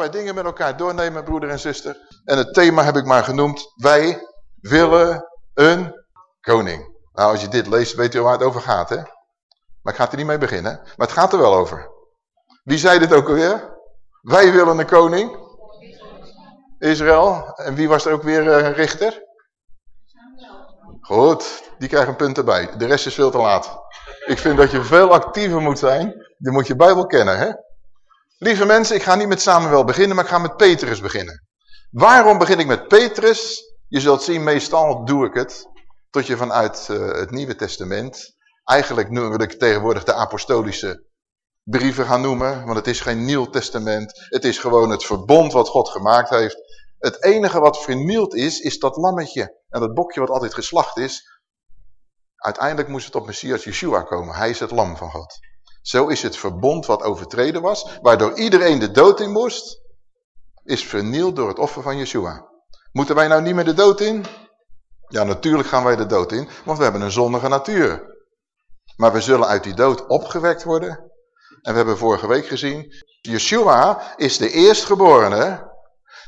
Paar dingen met elkaar doornemen, broeder en zuster. En het thema heb ik maar genoemd. Wij willen een koning. Nou, als je dit leest, weet je waar het over gaat, hè? Maar ik ga er niet mee beginnen. Maar het gaat er wel over. Wie zei dit ook alweer? Wij willen een koning. Israël. En wie was er ook weer een richter? Goed, die krijgt een punt erbij. De rest is veel te laat. Ik vind dat je veel actiever moet zijn. Dan moet je Bijbel kennen, hè? Lieve mensen, ik ga niet met Samuel beginnen, maar ik ga met Petrus beginnen. Waarom begin ik met Petrus? Je zult zien, meestal doe ik het. Tot je vanuit uh, het Nieuwe Testament, eigenlijk wil ik tegenwoordig de apostolische brieven gaan noemen. Want het is geen Nieuw Testament. Het is gewoon het verbond wat God gemaakt heeft. Het enige wat vernield is, is dat lammetje. En dat bokje wat altijd geslacht is. Uiteindelijk moest het op Messias Yeshua komen. Hij is het lam van God. Zo is het verbond wat overtreden was, waardoor iedereen de dood in moest, is vernield door het offer van Yeshua. Moeten wij nou niet meer de dood in? Ja, natuurlijk gaan wij de dood in, want we hebben een zondige natuur. Maar we zullen uit die dood opgewekt worden. En we hebben vorige week gezien, Yeshua is de eerstgeborene.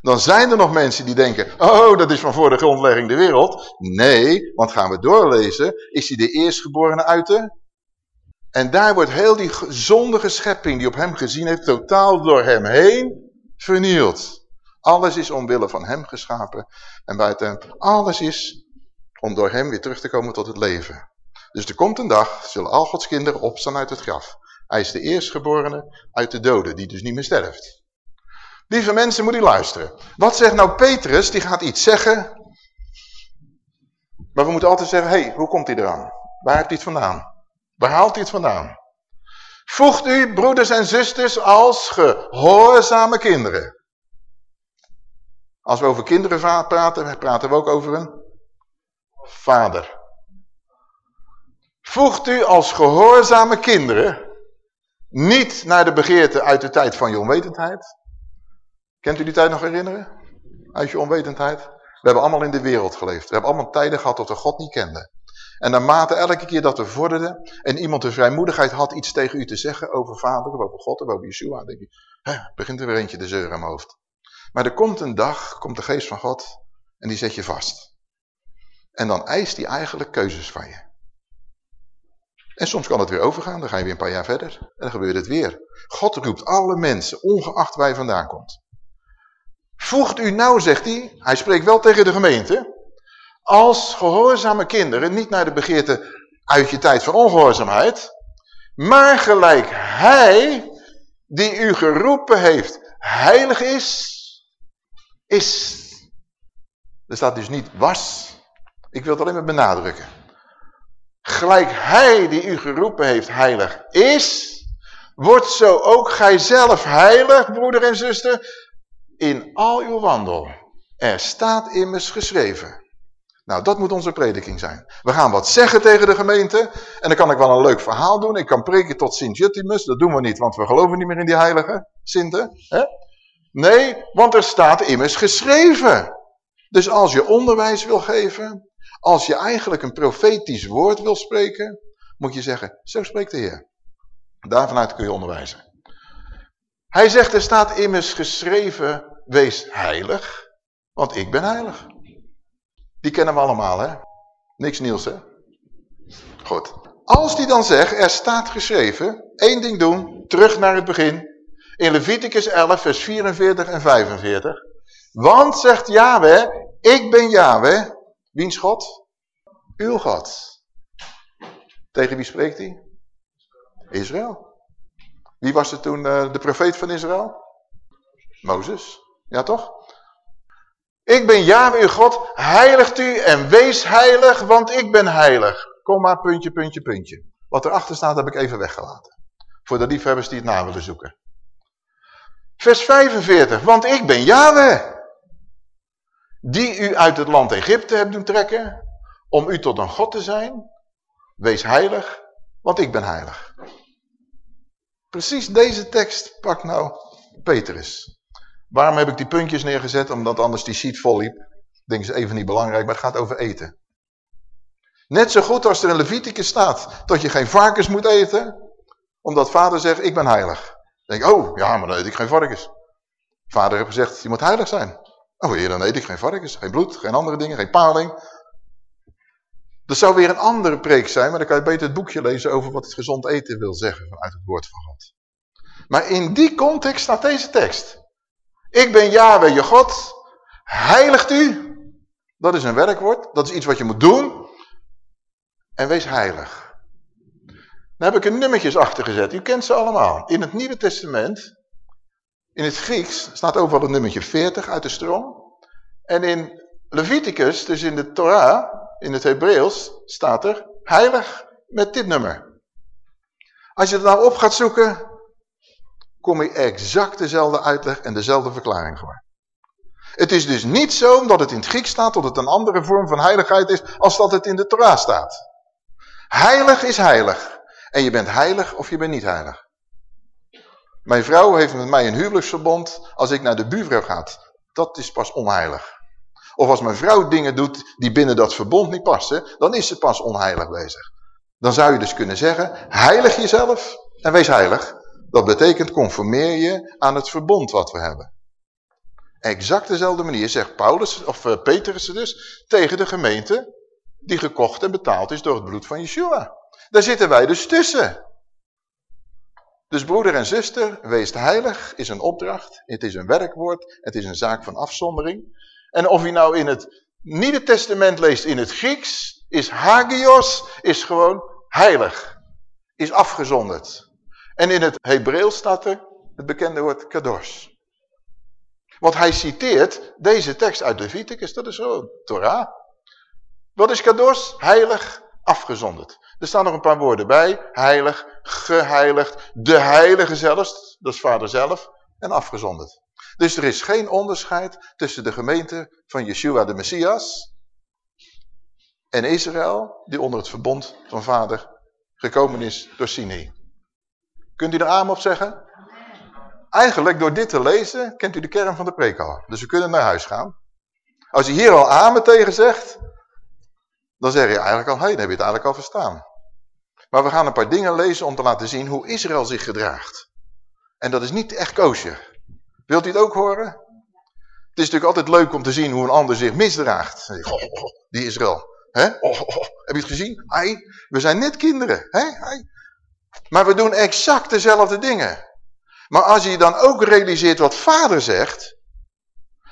Dan zijn er nog mensen die denken, oh, dat is van voor de grondlegging de wereld. Nee, want gaan we doorlezen, is hij de eerstgeborene uit de en daar wordt heel die zondige schepping die op hem gezien heeft, totaal door hem heen vernield. Alles is omwille van hem geschapen. En buiten alles is om door hem weer terug te komen tot het leven. Dus er komt een dag, zullen al Gods kinderen opstaan uit het graf. Hij is de eerstgeborene uit de doden, die dus niet meer sterft. Lieve mensen, moet u luisteren. Wat zegt nou Petrus? Die gaat iets zeggen. Maar we moeten altijd zeggen, hé, hey, hoe komt hij eraan? Waar heeft hij het vandaan? Waar haalt hij het vandaan? Voegt u, broeders en zusters, als gehoorzame kinderen. Als we over kinderen praten, praten we ook over een vader. Voegt u als gehoorzame kinderen niet naar de begeerte uit de tijd van je onwetendheid. Kent u die tijd nog herinneren? Uit je onwetendheid? We hebben allemaal in de wereld geleefd. We hebben allemaal tijden gehad dat we God niet kenden. En naarmate elke keer dat we vorderden en iemand de vrijmoedigheid had iets tegen u te zeggen over vader, over God over Yeshua, denk je, begint er weer eentje de zeur aan mijn hoofd. Maar er komt een dag, komt de geest van God en die zet je vast. En dan eist hij eigenlijk keuzes van je. En soms kan het weer overgaan, dan ga je weer een paar jaar verder en dan gebeurt het weer. God roept alle mensen, ongeacht waar je vandaan komt. Voegt u nou, zegt hij, hij spreekt wel tegen de gemeente, als gehoorzame kinderen niet naar de begeerte uit je tijd van ongehoorzaamheid, maar gelijk hij die u geroepen heeft heilig is, is. Er staat dus niet was. Ik wil het alleen maar benadrukken. Gelijk hij die u geroepen heeft heilig is, wordt zo ook gijzelf heilig, broeder en zuster, in al uw wandel. Er staat immers geschreven. Nou, dat moet onze prediking zijn. We gaan wat zeggen tegen de gemeente. En dan kan ik wel een leuk verhaal doen. Ik kan preken tot Sint Juttimus. Dat doen we niet, want we geloven niet meer in die heilige Sinten. Hè? Nee, want er staat immers geschreven. Dus als je onderwijs wil geven, als je eigenlijk een profetisch woord wil spreken, moet je zeggen, zo spreekt de Heer. Daarvanuit kun je onderwijzen. Hij zegt, er staat immers geschreven, wees heilig, want ik ben heilig. Die kennen we allemaal, hè? Niks nieuws, hè? Goed. Als die dan zegt, er staat geschreven, één ding doen, terug naar het begin. In Leviticus 11, vers 44 en 45. Want, zegt Yahweh, ik ben Yahweh. Wiens God? Uw God. Tegen wie spreekt hij? Israël. Wie was er toen uh, de profeet van Israël? Mozes. Ja toch? Ik ben Yahweh uw God, heiligt u en wees heilig, want ik ben heilig. Kom maar, puntje, puntje, puntje. Wat erachter staat heb ik even weggelaten. Voor de liefhebbers die het na willen zoeken. Vers 45, want ik ben Yahweh. Die u uit het land Egypte hebt doen trekken, om u tot een God te zijn. Wees heilig, want ik ben heilig. Precies deze tekst pakt nou Petrus. Waarom heb ik die puntjes neergezet? Omdat anders die sheet vol liep. Ik denk, is even niet belangrijk, maar het gaat over eten. Net zo goed als er in Leviticus staat dat je geen varkens moet eten. Omdat vader zegt, ik ben heilig. Dan denk ik, oh, ja, maar dan eet ik geen varkens. Vader heeft gezegd, je moet heilig zijn. Oh heer, dan eet ik geen varkens, geen bloed, geen andere dingen, geen paling. Dat zou weer een andere preek zijn, maar dan kan je beter het boekje lezen over wat het gezond eten wil zeggen vanuit het woord van God. Maar in die context staat deze tekst. Ik ben Yahweh je God, heiligt u. Dat is een werkwoord, dat is iets wat je moet doen. En wees heilig. Daar heb ik een nummertjes achter gezet. U kent ze allemaal. In het Nieuwe Testament, in het Grieks, staat overal het nummertje 40 uit de stroom. En in Leviticus, dus in de Torah, in het Hebreeuws, staat er heilig met dit nummer. Als je het nou op gaat zoeken, kom je exact dezelfde uitleg en dezelfde verklaring voor. Het is dus niet zo, omdat het in het Grieks staat, dat het een andere vorm van heiligheid is, als dat het in de Torah staat. Heilig is heilig. En je bent heilig of je bent niet heilig. Mijn vrouw heeft met mij een huwelijksverbond als ik naar de buurvrouw ga. Dat is pas onheilig. Of als mijn vrouw dingen doet die binnen dat verbond niet passen, dan is ze pas onheilig bezig. Dan zou je dus kunnen zeggen, heilig jezelf en wees heilig. Dat betekent conformeer je aan het verbond wat we hebben. Exact dezelfde manier zegt Paulus, of uh, Petrus dus, tegen de gemeente die gekocht en betaald is door het bloed van Yeshua. Daar zitten wij dus tussen. Dus broeder en zuster, wees heilig is een opdracht. Het is een werkwoord. Het is een zaak van afzondering. En of je nou in het Nieuwe Testament leest in het Grieks, is hagios, is gewoon heilig. Is afgezonderd. En in het Hebreeuws staat er het bekende woord kados. Want hij citeert deze tekst uit Leviticus, dat is zo, Torah. Wat is kados? Heilig, afgezonderd. Er staan nog een paar woorden bij. Heilig, geheiligd, de heilige zelfs, dat is vader zelf, en afgezonderd. Dus er is geen onderscheid tussen de gemeente van Yeshua de Messias en Israël, die onder het verbond van vader gekomen is door Sinai. Kunt u er aan op zeggen? Eigenlijk door dit te lezen, kent u de kern van de preek al. Dus we kunnen naar huis gaan. Als je hier al amen tegen zegt, dan zeg je eigenlijk al, hé, hey, dan heb je het eigenlijk al verstaan. Maar we gaan een paar dingen lezen om te laten zien hoe Israël zich gedraagt. En dat is niet echt koosje. Wilt u het ook horen? Het is natuurlijk altijd leuk om te zien hoe een ander zich misdraagt. Die Israël. Hè? heb je het gezien? Hij, we zijn net kinderen. Hè? Maar we doen exact dezelfde dingen. Maar als je dan ook realiseert wat vader zegt,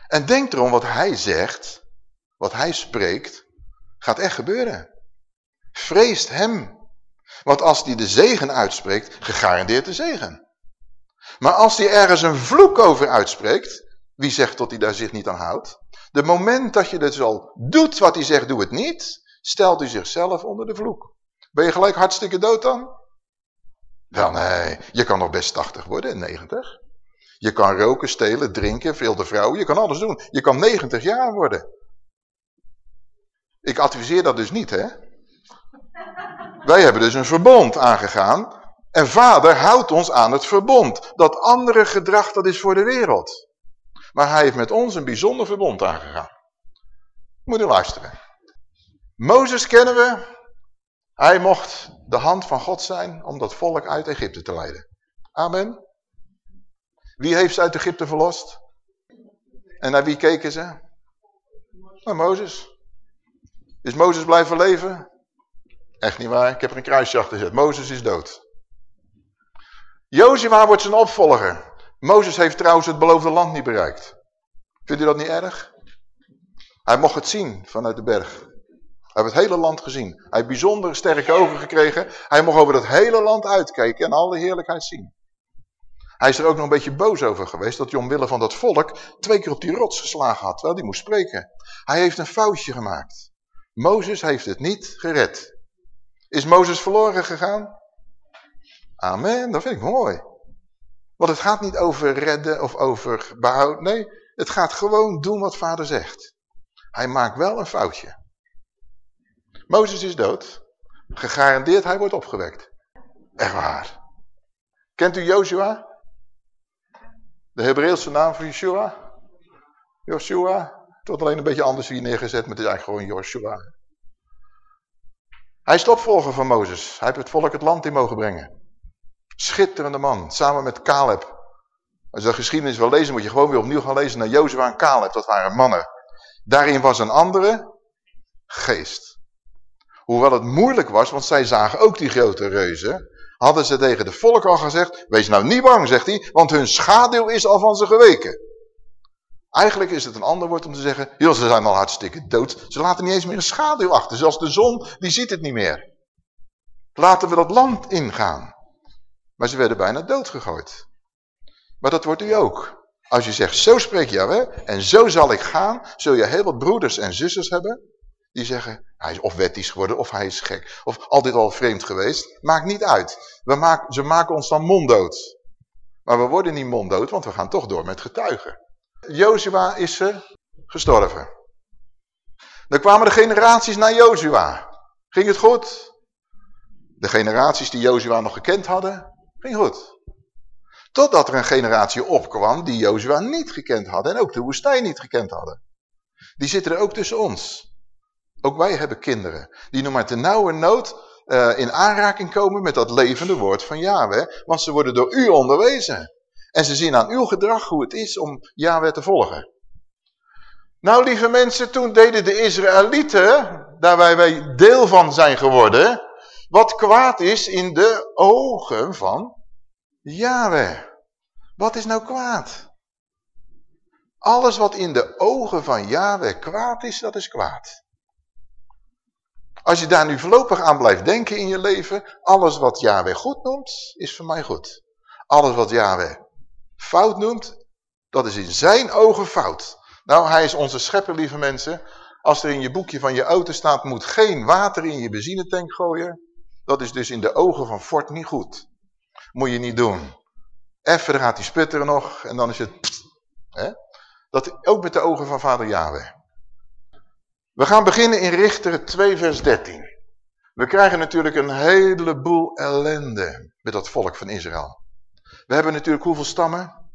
en denkt erom wat hij zegt, wat hij spreekt, gaat echt gebeuren. Vreest hem. Want als hij de zegen uitspreekt, gegarandeerd de zegen. Maar als hij ergens een vloek over uitspreekt, wie zegt dat hij daar zich niet aan houdt? De moment dat je dus al doet wat hij zegt, doe het niet, stelt hij zichzelf onder de vloek. Ben je gelijk hartstikke dood dan? Wel nee, je kan nog best 80 worden en 90. Je kan roken, stelen, drinken, veel de vrouwen, je kan alles doen. Je kan 90 jaar worden. Ik adviseer dat dus niet, hè. Wij hebben dus een verbond aangegaan. En vader houdt ons aan het verbond. Dat andere gedrag, dat is voor de wereld. Maar hij heeft met ons een bijzonder verbond aangegaan. Moet u luisteren. Mozes kennen we. Hij mocht de hand van God zijn om dat volk uit Egypte te leiden. Amen. Wie heeft ze uit Egypte verlost? En naar wie keken ze? Naar Mozes. Is Mozes blijven leven? Echt niet waar. Ik heb er een kruisje achter gezet. Mozes is dood. Jozua wordt zijn opvolger. Mozes heeft trouwens het beloofde land niet bereikt. Vindt u dat niet erg? Hij mocht het zien vanuit de berg. Hij heeft het hele land gezien. Hij heeft bijzonder sterke ogen gekregen. Hij mocht over het hele land uitkijken en alle heerlijkheid zien. Hij is er ook nog een beetje boos over geweest dat hij omwille van dat volk twee keer op die rots geslagen had, terwijl hij moest spreken. Hij heeft een foutje gemaakt. Mozes heeft het niet gered. Is Mozes verloren gegaan? Amen, dat vind ik mooi. Want het gaat niet over redden of over behoud. Nee, het gaat gewoon doen wat vader zegt. Hij maakt wel een foutje. Mozes is dood. Gegarandeerd hij wordt opgewekt. Echt waar. Kent u Joshua? De Hebreeuwse naam van Yeshua? Joshua? Tot alleen een beetje anders hier neergezet, maar het is eigenlijk gewoon Joshua. Hij is de opvolger van Mozes. Hij heeft het volk het land in mogen brengen. Schitterende man, samen met Caleb. Als je de geschiedenis wil lezen, moet je gewoon weer opnieuw gaan lezen naar Jozua en Caleb. Dat waren mannen. Daarin was een andere geest. Hoewel het moeilijk was, want zij zagen ook die grote reuzen, hadden ze tegen de volk al gezegd, wees nou niet bang, zegt hij, want hun schaduw is al van ze geweken. Eigenlijk is het een ander woord om te zeggen, joh, ze zijn al hartstikke dood. Ze laten niet eens meer een schaduw achter. Zelfs de zon, die ziet het niet meer. Laten we dat land ingaan. Maar ze werden bijna doodgegooid. Maar dat wordt u ook. Als je zegt, zo spreekt Jaweh en zo zal ik gaan, zul je heel wat broeders en zusters hebben die zeggen, hij is of wettisch geworden of hij is gek. Of altijd al vreemd geweest. Maakt niet uit. We maken, ze maken ons dan monddood. Maar we worden niet monddood, want we gaan toch door met getuigen. Jozua is er gestorven. Dan kwamen de generaties naar Jozua. Ging het goed? De generaties die Jozua nog gekend hadden, ging goed. Totdat er een generatie opkwam die Jozua niet gekend hadden en ook de woestijn niet gekend hadden. Die zitten er ook tussen ons. Ook wij hebben kinderen die nog maar te nauwe nood uh, in aanraking komen met dat levende woord van Yahweh. Want ze worden door u onderwezen. En ze zien aan uw gedrag hoe het is om Yahweh te volgen. Nou lieve mensen, toen deden de Israëlieten, daar wij deel van zijn geworden, wat kwaad is in de ogen van Yahweh. Wat is nou kwaad? Alles wat in de ogen van Yahweh kwaad is, dat is kwaad. Als je daar nu voorlopig aan blijft denken in je leven, alles wat Yahweh goed noemt, is voor mij goed. Alles wat Yahweh fout noemt, dat is in zijn ogen fout. Nou, hij is onze schepper, lieve mensen. Als er in je boekje van je auto staat, moet geen water in je benzinetank gooien. Dat is dus in de ogen van Ford niet goed. Moet je niet doen. Even, dan gaat hij sputteren nog en dan is het... hè? Dat ook met de ogen van vader Yahweh. We gaan beginnen in Richter 2 vers 13. We krijgen natuurlijk een heleboel ellende met dat volk van Israël. We hebben natuurlijk hoeveel stammen?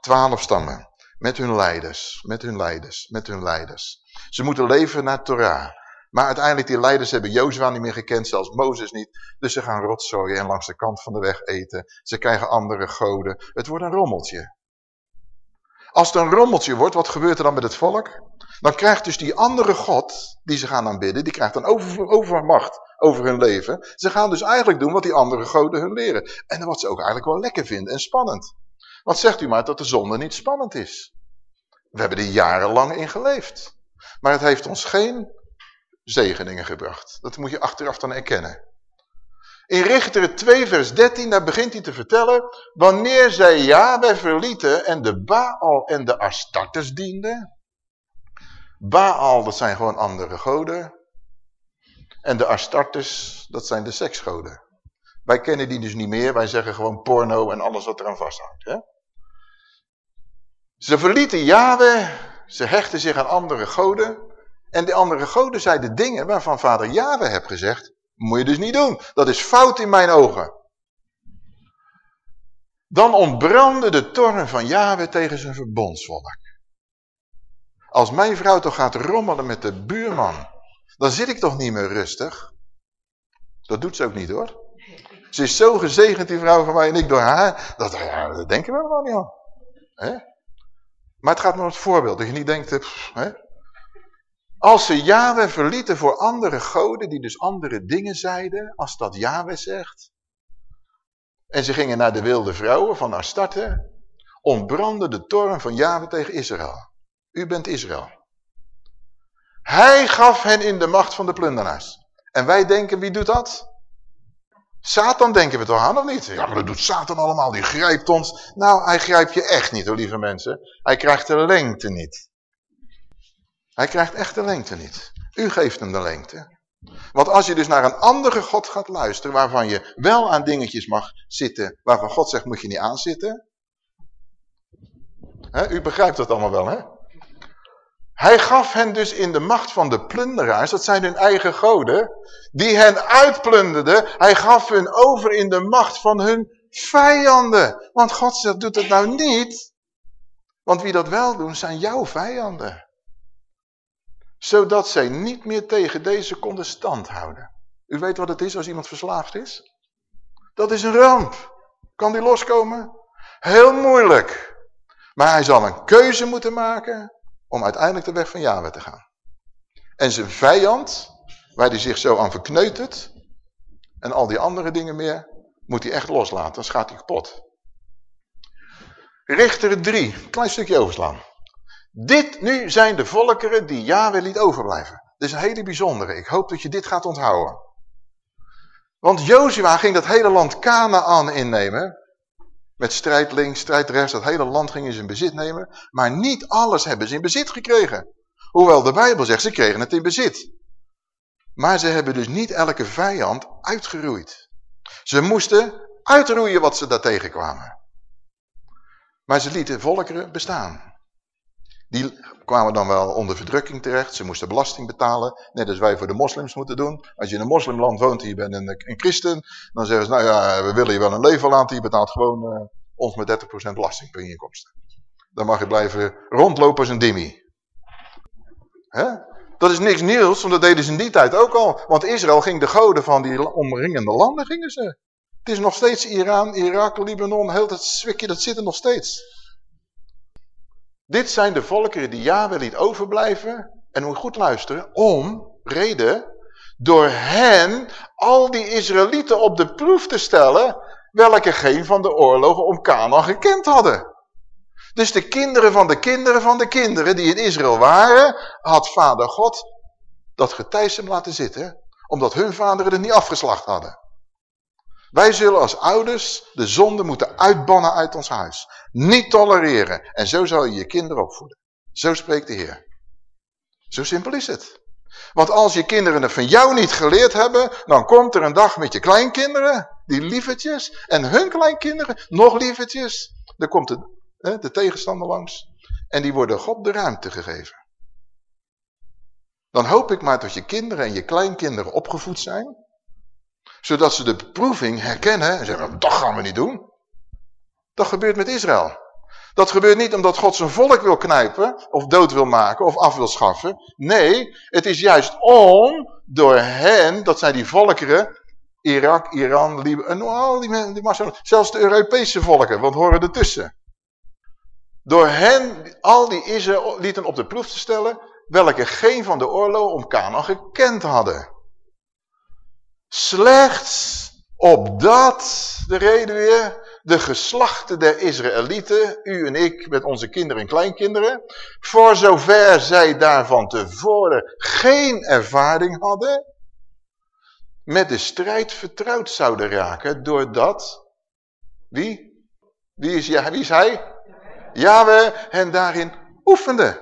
Twaalf stammen. Met hun leiders, met hun leiders, met hun leiders. Ze moeten leven naar Torah. Maar uiteindelijk die leiders hebben Jozua niet meer gekend, zelfs Mozes niet. Dus ze gaan rotzooien en langs de kant van de weg eten. Ze krijgen andere goden. Het wordt een rommeltje. Als het een rommeltje wordt, wat gebeurt er dan met het volk? Dan krijgt dus die andere God, die ze gaan aanbidden, die krijgt dan over, overmacht over hun leven. Ze gaan dus eigenlijk doen wat die andere goden hun leren. En wat ze ook eigenlijk wel lekker vinden en spannend. Wat zegt u maar dat de zonde niet spannend is? We hebben er jarenlang in geleefd. Maar het heeft ons geen zegeningen gebracht. Dat moet je achteraf dan erkennen. In Richter 2 vers 13, daar begint hij te vertellen, wanneer zij Yahweh verlieten en de Baal en de Astartes dienden. Baal, dat zijn gewoon andere goden. En de Astartes, dat zijn de seksgoden. Wij kennen die dus niet meer, wij zeggen gewoon porno en alles wat eraan vasthangt. Hè? Ze verlieten Yahweh, ze hechten zich aan andere goden. En die andere goden zeiden dingen waarvan vader Yahweh heeft gezegd, moet je dus niet doen. Dat is fout in mijn ogen. Dan ontbrandde de toren van Yahweh tegen zijn verbondsvolk. Als mijn vrouw toch gaat rommelen met de buurman, dan zit ik toch niet meer rustig. Dat doet ze ook niet hoor. Ze is zo gezegend die vrouw van mij en ik door haar. Dat, ja, dat denken we wel niet aan. Maar het gaat maar om het voorbeeld. Dat je niet denkt, hè? Als ze Yahweh verlieten voor andere goden, die dus andere dingen zeiden, als dat Yahweh zegt. En ze gingen naar de wilde vrouwen van Astarte, ontbrandde de toren van Yahweh tegen Israël. U bent Israël. Hij gaf hen in de macht van de plunderaars. En wij denken, wie doet dat? Satan denken we toch aan of niet? Ja, maar dat doet Satan allemaal, die grijpt ons. Nou, hij grijpt je echt niet lieve mensen. Hij krijgt de lengte niet. Hij krijgt echt de lengte niet. U geeft hem de lengte. Want als je dus naar een andere God gaat luisteren, waarvan je wel aan dingetjes mag zitten, waarvan God zegt, moet je niet aanzitten. U begrijpt dat allemaal wel, hè? Hij gaf hen dus in de macht van de plunderaars, dat zijn hun eigen goden, die hen uitplunderden. Hij gaf hen over in de macht van hun vijanden. Want God zegt, doet het nou niet. Want wie dat wel doen, zijn jouw vijanden. Zodat zij niet meer tegen deze konden stand houden. U weet wat het is als iemand verslaafd is? Dat is een ramp. Kan die loskomen? Heel moeilijk. Maar hij zal een keuze moeten maken om uiteindelijk de weg van Yahweh te gaan. En zijn vijand, waar hij zich zo aan verkneutert, en al die andere dingen meer, moet hij echt loslaten, dan gaat hij kapot. Richter 3, klein stukje overslaan. Dit nu zijn de volkeren die Yahweh liet overblijven. Dit is een hele bijzondere. Ik hoop dat je dit gaat onthouden. Want Jozua ging dat hele land Canaan innemen. Met strijd links, strijd rechts. Dat hele land gingen ze in bezit nemen. Maar niet alles hebben ze in bezit gekregen. Hoewel de Bijbel zegt, ze kregen het in bezit. Maar ze hebben dus niet elke vijand uitgeroeid. Ze moesten uitroeien wat ze daar tegenkwamen. Maar ze lieten volkeren bestaan. Die kwamen dan wel onder verdrukking terecht. Ze moesten belasting betalen. Net als wij voor de moslims moeten doen. Als je in een moslimland woont en je bent een, een christen. Dan zeggen ze, nou ja, we willen je wel een leven laten. Je betaalt gewoon uh, ons met 30% belasting per inkomsten. Dan mag je blijven rondlopen als een dimmy. Hè? Dat is niks nieuws, want dat deden ze in die tijd ook al. Want Israël ging de goden van die omringende landen, gingen ze. Het is nog steeds Iran, Irak, Libanon, heel dat zwikje, dat zit er nog steeds. Dit zijn de volkeren die Yahweh liet overblijven. En moet goed luisteren, om reden door hen al die Israëlieten op de proef te stellen, welke geen van de oorlogen om Canaan gekend hadden. Dus de kinderen van de kinderen van de kinderen die in Israël waren, had vader God dat getijsem laten zitten, omdat hun vaderen het niet afgeslacht hadden. Wij zullen als ouders de zonde moeten uitbannen uit ons huis. Niet tolereren. En zo zal je je kinderen opvoeden. Zo spreekt de Heer. Zo simpel is het. Want als je kinderen het van jou niet geleerd hebben, dan komt er een dag met je kleinkinderen, die lievertjes, en hun kleinkinderen, nog lievertjes. Dan komt de, de tegenstander langs en die worden God de ruimte gegeven. Dan hoop ik maar dat je kinderen en je kleinkinderen opgevoed zijn, zodat ze de beproeving herkennen en zeggen, dat gaan we niet doen. Dat gebeurt met Israël. Dat gebeurt niet omdat God zijn volk wil knijpen, of dood wil maken, of af wil schaffen. Nee, het is juist om, door hen, dat zijn die volkeren, Irak, Iran, Libanon, al die, die zelfs de Europese volken, want horen ertussen. Door hen, al die Israëlieten op de proef te stellen, welke geen van de oorlogen om Canaan gekend hadden. Slechts opdat, de reden weer, de geslachten der Israëlieten, u en ik met onze kinderen en kleinkinderen, voor zover zij daarvan tevoren geen ervaring hadden, met de strijd vertrouwd zouden raken, doordat, wie? Wie is, ja, wie is hij? we hen daarin oefende.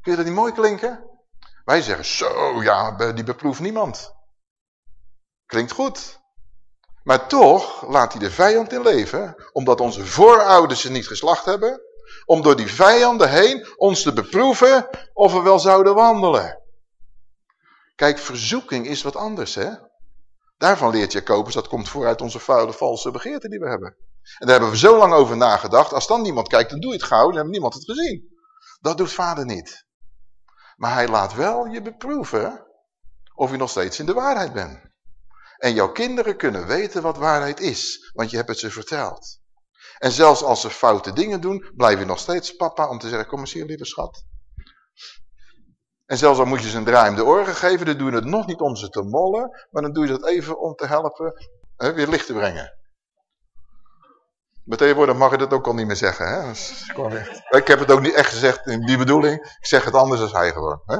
Kun je dat niet mooi klinken? Wij zeggen, zo, ja, die beproeft niemand. Klinkt goed. Maar toch laat hij de vijand in leven, omdat onze voorouders ze niet geslacht hebben, om door die vijanden heen ons te beproeven of we wel zouden wandelen. Kijk, verzoeking is wat anders, hè. Daarvan leert Jacobus, dat komt vooruit onze vuile, valse begeerten die we hebben. En daar hebben we zo lang over nagedacht, als dan niemand kijkt, dan doe je het gauw, dan heeft niemand het gezien. Dat doet vader niet. Maar hij laat wel je beproeven of je nog steeds in de waarheid bent. En jouw kinderen kunnen weten wat waarheid is, want je hebt het ze verteld. En zelfs als ze foute dingen doen, blijf je nog steeds papa om te zeggen, kom eens hier lieve schat. En zelfs al moet je ze een draai de oren geven, dan doe je het nog niet om ze te mollen, maar dan doe je dat even om te helpen hè, weer licht te brengen. Maar tegenwoordig mag je dat ook al niet meer zeggen. Hè? Ik heb het ook niet echt gezegd in die bedoeling. Ik zeg het anders als hij gewoon. Hè?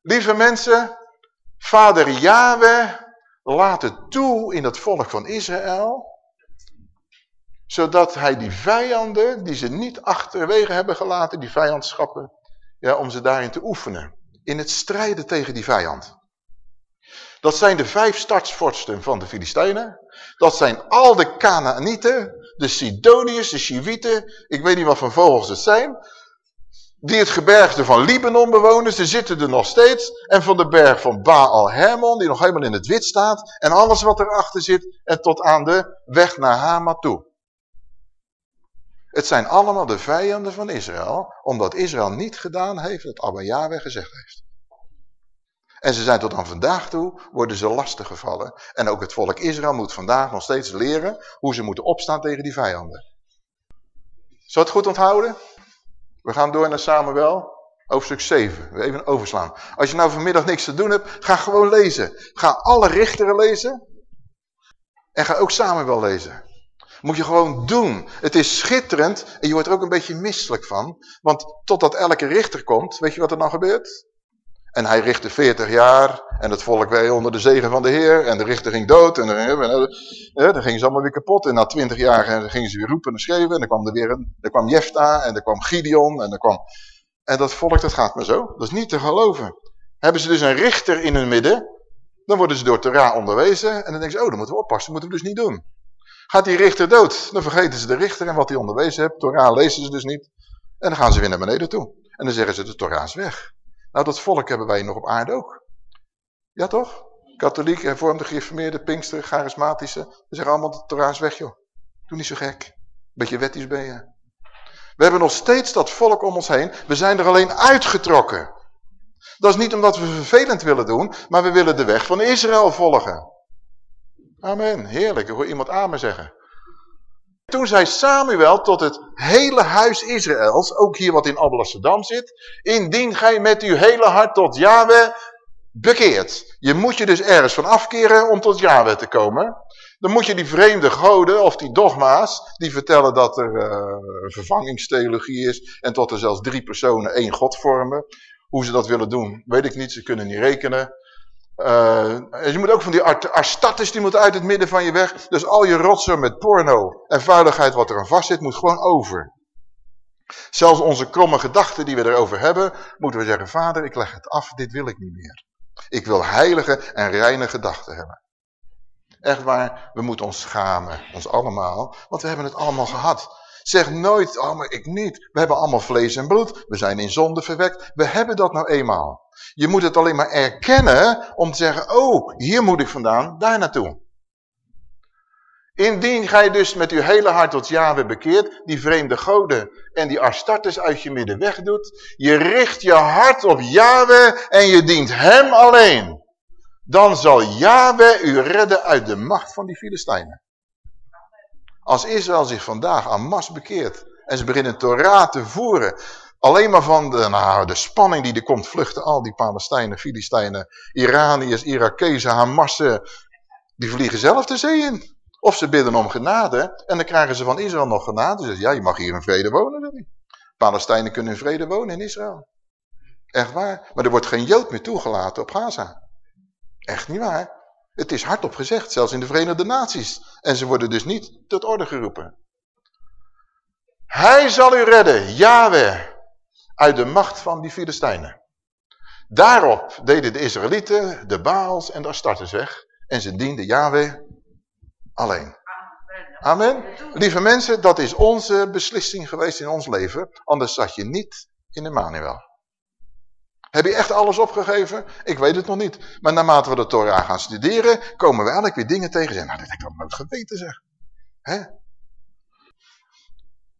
Lieve mensen, vader Yahweh laat het toe in het volk van Israël, zodat hij die vijanden, die ze niet achterwege hebben gelaten, die vijandschappen, ja, om ze daarin te oefenen. In het strijden tegen die vijand. Dat zijn de vijf startsvorsten van de Filistijnen. Dat zijn al de Canaanieten, de Sidoniërs, de Shivieten, ik weet niet wat voor vogels het zijn die het gebergte van Libanon bewonen, ze zitten er nog steeds. En van de berg van Baal Hermon, die nog helemaal in het wit staat. En alles wat erachter zit. En tot aan de weg naar Hama toe. Het zijn allemaal de vijanden van Israël. Omdat Israël niet gedaan heeft wat Abba gezegd heeft. En ze zijn tot aan vandaag toe, worden ze lastig gevallen. En ook het volk Israël moet vandaag nog steeds leren hoe ze moeten opstaan tegen die vijanden. Zou het goed onthouden? We gaan door naar Samuel, hoofdstuk 7. We even overslaan. Als je nou vanmiddag niks te doen hebt, ga gewoon lezen. Ga alle richteren lezen. En ga ook Samuel lezen. Moet je gewoon doen. Het is schitterend en je wordt er ook een beetje misselijk van. Want totdat elke richter komt, weet je wat er dan gebeurt? En hij richtte 40 jaar en het volk wij onder de zegen van de Heer. En de richter ging dood en dan gingen ze allemaal weer kapot. En na 20 jaar gingen ze weer roepen en schreeuwen. En dan kwam er weer een, er kwam Jefta en er kwam Gideon en er kwam... En dat volk, dat gaat maar zo. Dat is niet te geloven. Hebben ze dus een richter in hun midden, dan worden ze door Torah onderwezen. En dan denken ze, oh, dan moeten we oppassen, dat moeten we dus niet doen. Gaat die richter dood, dan vergeten ze de richter en wat hij onderwezen heeft. Torah lezen ze dus niet. En dan gaan ze weer naar beneden toe. En dan zeggen ze, de Torah is weg. Nou, dat volk hebben wij nog op aarde ook. Ja toch? Katholiek, hervormde, geïnformeerde, pinkster, charismatische. We zeggen allemaal, de Torah weg joh. Doe niet zo gek. Beetje wettisch ben je. We hebben nog steeds dat volk om ons heen. We zijn er alleen uitgetrokken. Dat is niet omdat we vervelend willen doen, maar we willen de weg van Israël volgen. Amen. Heerlijk. Ik hoor iemand amen zeggen. Toen zei Samuel tot het hele huis Israëls, ook hier wat in Alblasserdam zit, indien gij met uw hele hart tot Yahweh bekeert. Je moet je dus ergens van afkeren om tot Yahweh te komen. Dan moet je die vreemde goden of die dogma's, die vertellen dat er uh, vervangingstheologie is en tot er zelfs drie personen één god vormen. Hoe ze dat willen doen, weet ik niet. Ze kunnen niet rekenen. Uh, je moet ook van die Astartes, die moet uit het midden van je weg. Dus al je rotsen met porno en vuiligheid wat er aan vast zit, moet gewoon over. Zelfs onze kromme gedachten die we erover hebben, moeten we zeggen, vader, ik leg het af, dit wil ik niet meer. Ik wil heilige en reine gedachten hebben. Echt waar, we moeten ons schamen, ons allemaal, want we hebben het allemaal gehad. Zeg nooit, oh maar ik niet. We hebben allemaal vlees en bloed, we zijn in zonde verwekt. We hebben dat nou eenmaal. Je moet het alleen maar erkennen om te zeggen, oh, hier moet ik vandaan, daar naartoe. Indien gij dus met uw hele hart tot Yahweh bekeert, die vreemde goden en die Astartes uit je midden wegdoet, je richt je hart op Yahweh en je dient hem alleen dan zal Yahweh u redden uit de macht van die Filistijnen. Als Israël zich vandaag aan mas bekeert en ze beginnen Torah te voeren, alleen maar van de, nou, de spanning die er komt, vluchten al die Palestijnen, Filistijnen, Iraniërs, Irakezen, Hamassen, die vliegen zelf de zee in. Of ze bidden om genade en dan krijgen ze van Israël nog genade. Ze zeggen, ja, je mag hier in vrede wonen. Palestijnen kunnen in vrede wonen in Israël. Echt waar. Maar er wordt geen Jood meer toegelaten op Gaza. Echt niet waar. Het is hardop gezegd, zelfs in de Verenigde Naties. En ze worden dus niet tot orde geroepen. Hij zal u redden, Yahweh, uit de macht van die Filistijnen. Daarop deden de Israëlieten de Baals en de Astartes weg. En ze dienden Yahweh alleen. Amen. Lieve mensen, dat is onze beslissing geweest in ons leven. Anders zat je niet in Emmanuel. Heb je echt alles opgegeven? Ik weet het nog niet. Maar naarmate we de Torah gaan studeren, komen we eigenlijk weer dingen tegen. Zeggen, nou, dat heb ik nog nooit geweten zeg. Hè?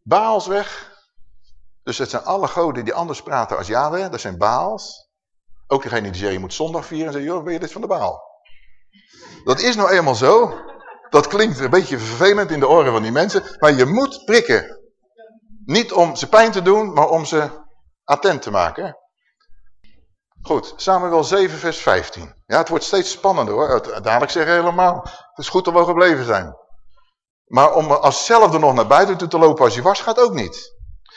Baals weg. Dus het zijn alle goden die anders praten als Yahweh. Dat zijn Baals. Ook degene die zeggen, je moet zondag vieren. En zeggen, joh, ben je dit van de Baal? Dat is nou eenmaal zo. Dat klinkt een beetje vervelend in de oren van die mensen. Maar je moet prikken. Niet om ze pijn te doen, maar om ze attent te maken. Goed, Samuel 7 vers 15. Ja, het wordt steeds spannender hoor. Dadelijk zeggen helemaal, het is goed dat we gebleven zijn. Maar om als zelf er nog naar buiten toe te lopen als je was, gaat ook niet.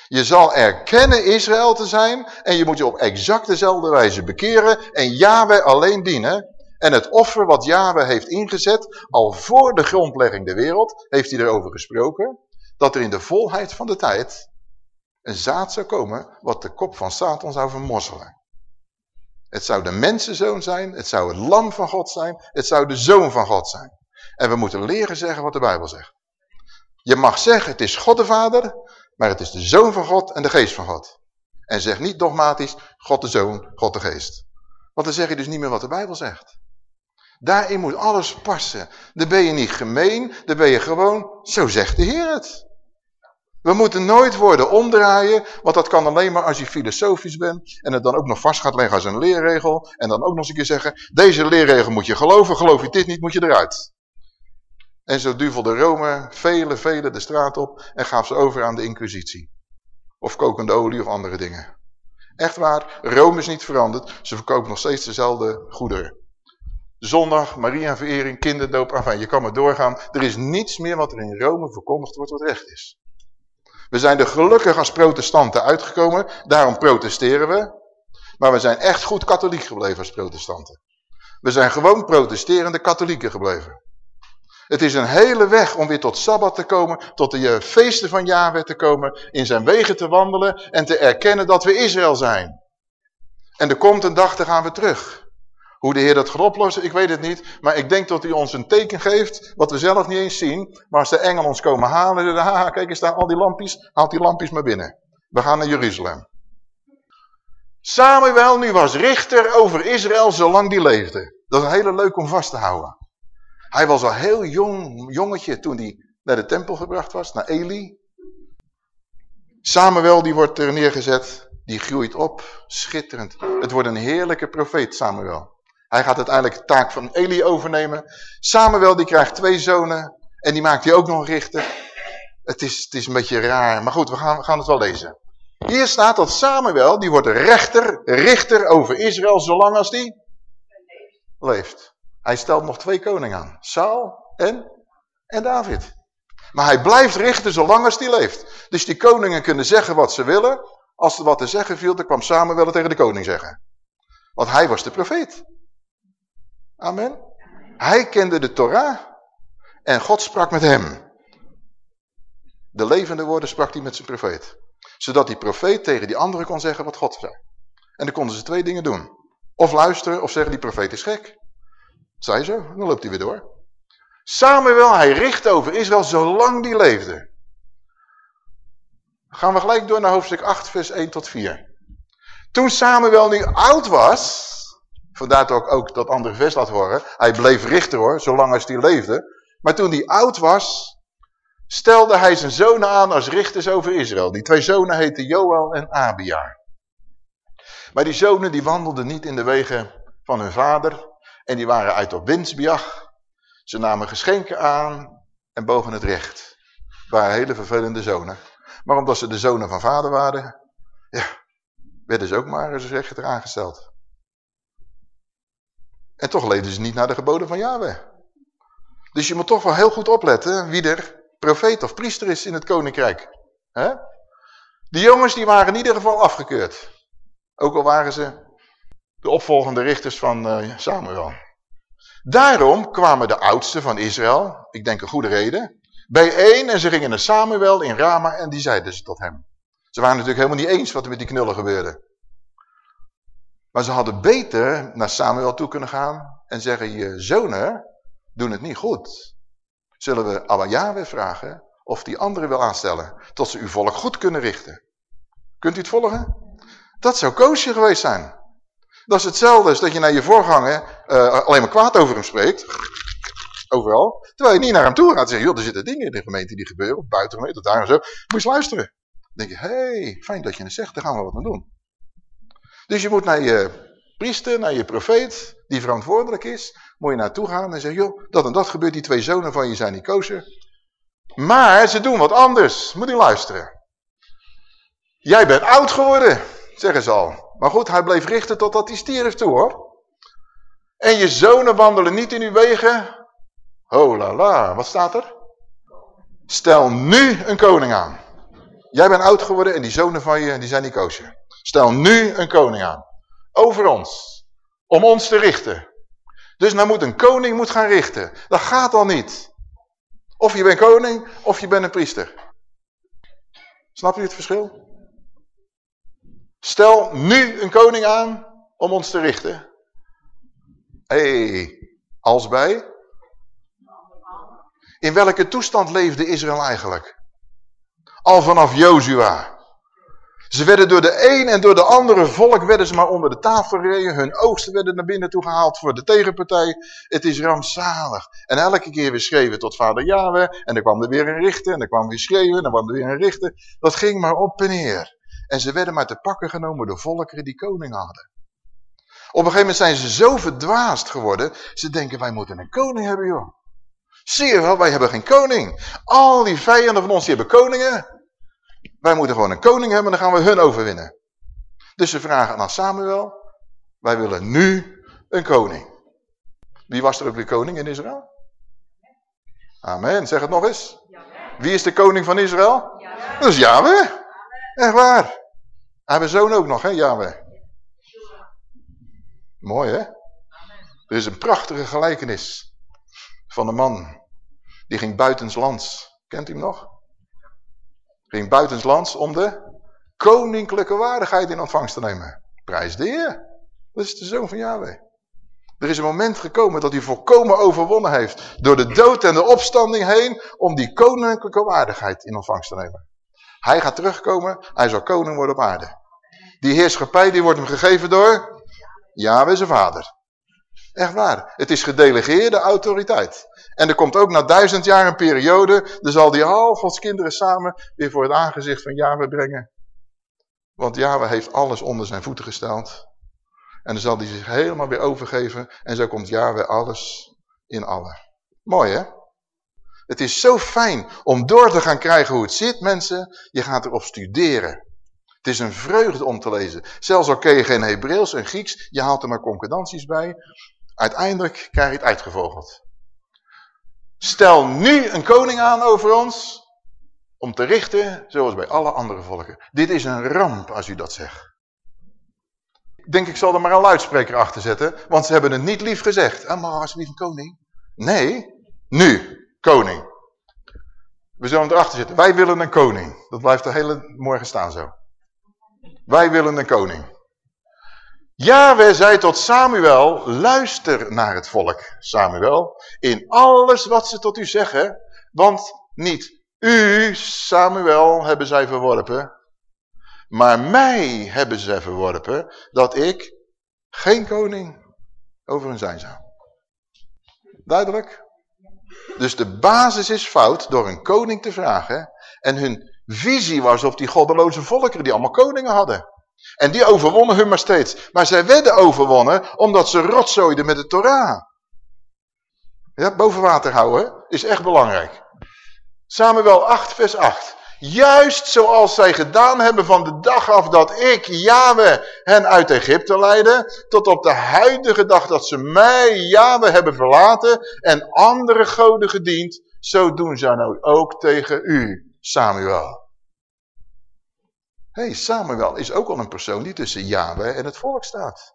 Je zal erkennen Israël te zijn en je moet je op exact dezelfde wijze bekeren en Yahweh alleen dienen. En het offer wat Yahweh heeft ingezet, al voor de grondlegging der wereld, heeft hij erover gesproken, dat er in de volheid van de tijd een zaad zou komen wat de kop van Satan zou vermorzelen. Het zou de mensenzoon zijn, het zou het lam van God zijn, het zou de zoon van God zijn. En we moeten leren zeggen wat de Bijbel zegt. Je mag zeggen, het is God de Vader, maar het is de Zoon van God en de Geest van God. En zeg niet dogmatisch, God de Zoon, God de Geest. Want dan zeg je dus niet meer wat de Bijbel zegt. Daarin moet alles passen. Dan ben je niet gemeen, dan ben je gewoon, zo zegt de Heer het. We moeten nooit worden omdraaien, want dat kan alleen maar als je filosofisch bent en het dan ook nog vast gaat leggen als een leerregel en dan ook nog eens een keer zeggen, deze leerregel moet je geloven, geloof je dit niet, moet je eruit. En zo duvelde Rome vele, vele de straat op en gaf ze over aan de inquisitie. Of kokende olie of andere dingen. Echt waar, Rome is niet veranderd, ze verkopen nog steeds dezelfde goederen. Zondag, Maria-verering, kinderdoop, enfin, je kan maar doorgaan. Er is niets meer wat er in Rome verkondigd wordt wat recht is. We zijn er gelukkig als protestanten uitgekomen, daarom protesteren we. Maar we zijn echt goed katholiek gebleven als protestanten. We zijn gewoon protesterende katholieken gebleven. Het is een hele weg om weer tot Sabbat te komen, tot de feesten van Yahweh te komen, in zijn wegen te wandelen en te erkennen dat we Israël zijn. En er komt een dag, dan gaan we terug. Hoe de Heer dat gaat oplossen, ik weet het niet. Maar ik denk dat hij ons een teken geeft, wat we zelf niet eens zien. Maar als de engelen ons komen halen, dan haha, kijk eens daar, al die lampjes, haalt die lampjes maar binnen. We gaan naar Jeruzalem. Samuel nu was richter over Israël zolang die leefde. Dat is een hele leuk om vast te houden. Hij was al heel jong jongetje toen hij naar de tempel gebracht was, naar Eli. Samuel die wordt er neergezet, die groeit op, schitterend. Het wordt een heerlijke profeet Samuel. Hij gaat uiteindelijk de taak van Eli overnemen. Samuel die krijgt twee zonen en die maakt hij ook nog richter. Het is, het is een beetje raar, maar goed, we gaan, we gaan het wel lezen. Hier staat dat Samuel, die wordt rechter, richter over Israël zolang als die leeft. Hij stelt nog twee koningen aan. Saul en, en David. Maar hij blijft richten zolang als die leeft. Dus die koningen kunnen zeggen wat ze willen. Als er wat te zeggen viel, dan kwam Samuel het tegen de koning zeggen. Want hij was de profeet. Amen. Hij kende de Torah en God sprak met hem. De levende woorden sprak hij met zijn profeet. Zodat die profeet tegen die anderen kon zeggen wat God zei. En dan konden ze twee dingen doen. Of luisteren of zeggen die profeet is gek. Zei zo, dan loopt hij weer door. Samuel, hij richt over Israël zolang die leefde. Gaan we gelijk door naar hoofdstuk 8 vers 1 tot 4. Toen Samuel nu oud was, Vandaar dat ook, dat andere vers laat horen. Hij bleef richter hoor, zolang als hij leefde. Maar toen hij oud was, stelde hij zijn zonen aan als richters over Israël. Die twee zonen heten Joel en Abia. Maar die zonen die wandelden niet in de wegen van hun vader. En die waren uit op winstbejag. Ze namen geschenken aan en bogen het recht. Het waren hele vervelende zonen. Maar omdat ze de zonen van vader waren, ja, werden ze ook maar eens rechter aangesteld. En toch leefden ze niet naar de geboden van Yahweh. Dus je moet toch wel heel goed opletten wie er profeet of priester is in het koninkrijk. He? Die jongens die waren in ieder geval afgekeurd. Ook al waren ze de opvolgende richters van uh, Samuel. Daarom kwamen de oudsten van Israël, ik denk een goede reden, bijeen en ze gingen naar Samuel in Rama en die zeiden ze tot hem. Ze waren natuurlijk helemaal niet eens wat er met die knullen gebeurde. Maar ze hadden beter naar Samuel toe kunnen gaan en zeggen, je zonen doen het niet goed. Zullen we Abba Yahweh vragen of die anderen wil aanstellen, tot ze uw volk goed kunnen richten. Kunt u het volgen? Dat zou koosje geweest zijn. Dat is hetzelfde als dat je naar je voorganger uh, alleen maar kwaad over hem spreekt. Overal. Terwijl je niet naar hem toe gaat en zegt, joh, er zitten dingen in de gemeente die gebeuren, of buiten gemeente, daar en zo. Moet je eens luisteren. Dan denk je, hé, hey, fijn dat je het zegt, daar gaan we wat aan doen. Dus je moet naar je priester, naar je profeet, die verantwoordelijk is, moet je naartoe gaan en zeggen, joh, dat en dat gebeurt, die twee zonen van je zijn niet kozen. Maar ze doen wat anders, moet u luisteren. Jij bent oud geworden, zeggen ze al. Maar goed, hij bleef richten totdat hij stierf toe hoor. En je zonen wandelen niet in uw wegen. Oh la la, wat staat er? Stel nu een koning aan. Jij bent oud geworden en die zonen van je, die zijn niet koosje. Stel nu een koning aan. Over ons. Om ons te richten. Dus nou moet een koning moet gaan richten. Dat gaat al niet. Of je bent koning, of je bent een priester. Snap je het verschil? Stel nu een koning aan om ons te richten. Hé, hey, als bij? In welke toestand leefde Israël eigenlijk? Al vanaf Jozua. Ze werden door de een en door de andere volk werden ze maar onder de tafel gereden. Hun oogsten werden naar binnen toe gehaald voor de tegenpartij. Het is rampzalig. En elke keer weer schreven tot vader Yahweh. En dan kwam er weer een richter. En dan kwam weer schreeuwen. En dan kwam er weer een richter. Dat ging maar op en neer. En ze werden maar te pakken genomen door volkeren die koning hadden. Op een gegeven moment zijn ze zo verdwaasd geworden. Ze denken wij moeten een koning hebben joh. Zie je wel, wij hebben geen koning. Al die vijanden van ons die hebben koningen. Wij moeten gewoon een koning hebben en dan gaan we hun overwinnen. Dus ze vragen aan Samuel, wij willen nu een koning. Wie was er ook weer koning in Israël? Amen, zeg het nog eens. Wie is de koning van Israël? Dat is Yahweh. Echt waar. Hebben zoon ook nog, hè, Yahweh. Mooi, hè? Er is een prachtige gelijkenis van een man. Die ging buitenslands. Kent u hem nog? Ging buitenslands om de koninklijke waardigheid in ontvangst te nemen. Prijs de Heer. Dat is de zoon van Yahweh. Er is een moment gekomen dat hij volkomen overwonnen heeft. Door de dood en de opstanding heen. Om die koninklijke waardigheid in ontvangst te nemen. Hij gaat terugkomen. Hij zal koning worden op aarde. Die heerschappij die wordt hem gegeven door Yahweh zijn vader. Echt waar. Het is gedelegeerde autoriteit. En er komt ook na duizend jaar een periode, dan zal die half kinderen samen weer voor het aangezicht van Yahweh brengen. Want Yahweh heeft alles onder zijn voeten gesteld. En dan zal hij zich helemaal weer overgeven. En zo komt Yahweh alles in alle. Mooi hè? Het is zo fijn om door te gaan krijgen hoe het zit mensen. Je gaat erop studeren. Het is een vreugde om te lezen. Zelfs al ken je geen Hebreeuws en Grieks, je haalt er maar concordanties bij. Uiteindelijk krijg je het uitgevogeld. Stel nu een koning aan over ons om te richten zoals bij alle andere volken. Dit is een ramp als u dat zegt. Ik denk ik zal er maar een luidspreker achter zetten, want ze hebben het niet lief gezegd. Ah, maar alsjeblieft een koning. Nee, nu, koning. We zullen erachter zitten. Wij willen een koning. Dat blijft de hele morgen staan zo. Wij willen een koning. Yahweh zei tot Samuel, luister naar het volk, Samuel, in alles wat ze tot u zeggen, want niet u, Samuel, hebben zij verworpen, maar mij hebben ze verworpen, dat ik geen koning over hen zijn zou. Duidelijk? Dus de basis is fout door een koning te vragen en hun visie was op die goddeloze volkeren die allemaal koningen hadden. En die overwonnen hun maar steeds. Maar zij werden overwonnen omdat ze rotzooiden met de Torah. Ja, boven water houden is echt belangrijk. Samuel 8 vers 8. Juist zoals zij gedaan hebben van de dag af dat ik, Yahweh, hen uit Egypte leidde, tot op de huidige dag dat ze mij, Yahweh, hebben verlaten en andere goden gediend, zo doen zij nou ook tegen u, Samuel hey, Samuel is ook al een persoon die tussen Yahweh en het volk staat.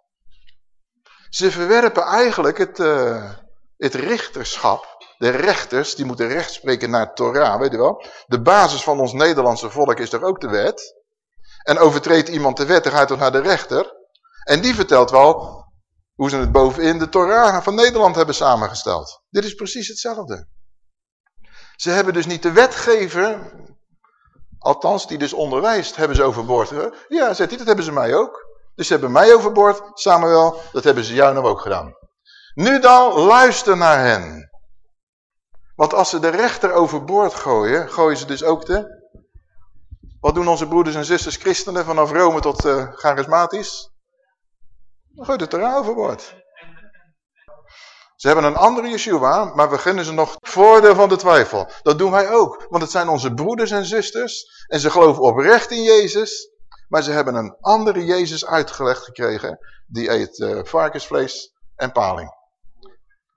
Ze verwerpen eigenlijk het, uh, het richterschap. De rechters, die moeten recht spreken naar Torah, weet je wel. De basis van ons Nederlandse volk is toch ook de wet. En overtreedt iemand de wet, dan gaat hij naar de rechter. En die vertelt wel hoe ze het bovenin de Torah van Nederland hebben samengesteld. Dit is precies hetzelfde. Ze hebben dus niet de wetgever Althans, die dus onderwijst, hebben ze overboord. Ja, zegt hij, dat hebben ze mij ook. Dus ze hebben mij overboord, Samuel, dat hebben ze jou nou ook gedaan. Nu dan, luister naar hen. Want als ze de rechter overboord gooien, gooien ze dus ook de... Wat doen onze broeders en zusters christenen vanaf Rome tot uh, charismatisch? Dan gooien de Torah overboord. Ze hebben een andere Yeshua, maar we gunnen ze nog voordeel van de twijfel. Dat doen wij ook, want het zijn onze broeders en zusters. En ze geloven oprecht in Jezus, maar ze hebben een andere Jezus uitgelegd gekregen. Die eet uh, varkensvlees en paling.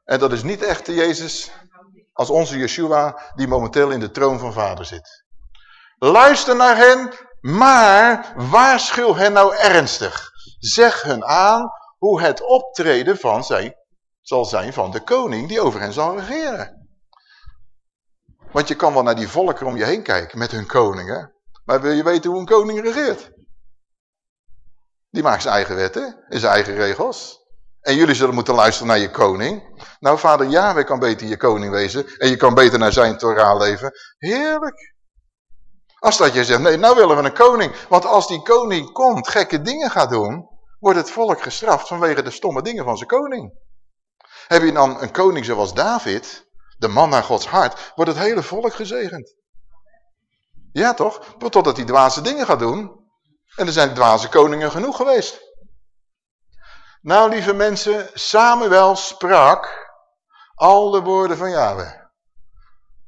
En dat is niet echt de Jezus als onze Yeshua die momenteel in de troon van vader zit. Luister naar hen, maar waarschuw hen nou ernstig. Zeg hun aan hoe het optreden van zijn zal zijn van de koning die over hen zal regeren. Want je kan wel naar die volken om je heen kijken met hun koningen. Maar wil je weten hoe een koning regeert? Die maakt zijn eigen wetten en zijn eigen regels. En jullie zullen moeten luisteren naar je koning. Nou, vader Yahweh kan beter je koning wezen. En je kan beter naar zijn Torah leven. Heerlijk. Als dat je zegt, nee, nou willen we een koning. Want als die koning komt, gekke dingen gaat doen, wordt het volk gestraft vanwege de stomme dingen van zijn koning. Heb je dan een koning zoals David, de man naar Gods hart, wordt het hele volk gezegend. Ja toch? Totdat hij dwaze dingen gaat doen. En er zijn dwaze koningen genoeg geweest. Nou lieve mensen, Samuel sprak al de woorden van Yahweh.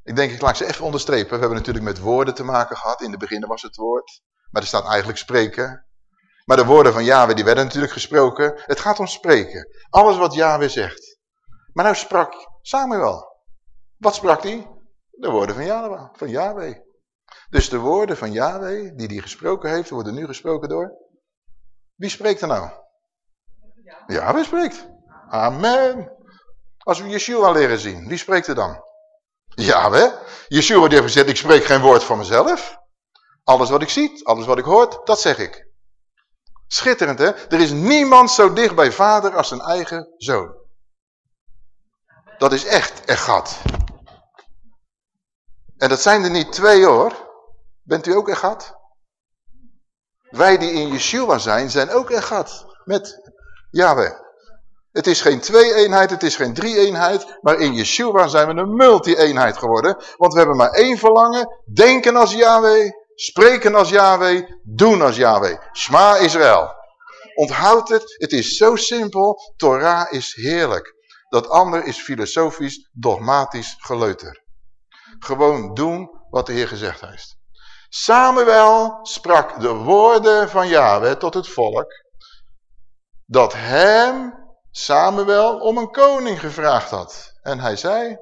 Ik denk, ik laat ze even onderstrepen. We hebben natuurlijk met woorden te maken gehad. In het begin was het woord. Maar er staat eigenlijk spreken. Maar de woorden van Yahweh, die werden natuurlijk gesproken. Het gaat om spreken. Alles wat Yahweh zegt. Maar nou sprak Samuel. Wat sprak hij? De woorden van Yahweh. Van. Dus de woorden van Yahweh, die hij gesproken heeft, worden nu gesproken door... Wie spreekt er nou? Yahweh spreekt. Amen. Als we Yeshua leren zien, wie spreekt er dan? Yahweh. Yeshua die heeft gezegd, ik spreek geen woord van mezelf. Alles wat ik zie, alles wat ik hoor, dat zeg ik. Schitterend hè? Er is niemand zo dicht bij vader als zijn eigen zoon. Dat is echt echat. En dat zijn er niet twee hoor. Bent u ook echat? Wij die in Yeshua zijn, zijn ook echat. Met Yahweh. Het is geen twee-eenheid, het is geen drie-eenheid, maar in Yeshua zijn we een multi-eenheid geworden. Want we hebben maar één verlangen, denken als Yahweh, spreken als Yahweh, doen als Yahweh. Shma Israël. Onthoud het, het is zo simpel, Torah is heerlijk. Dat ander is filosofisch, dogmatisch geleuter. Gewoon doen wat de Heer gezegd heeft. Samuel sprak de woorden van Yahweh tot het volk, dat hem Samuel om een koning gevraagd had. En hij zei,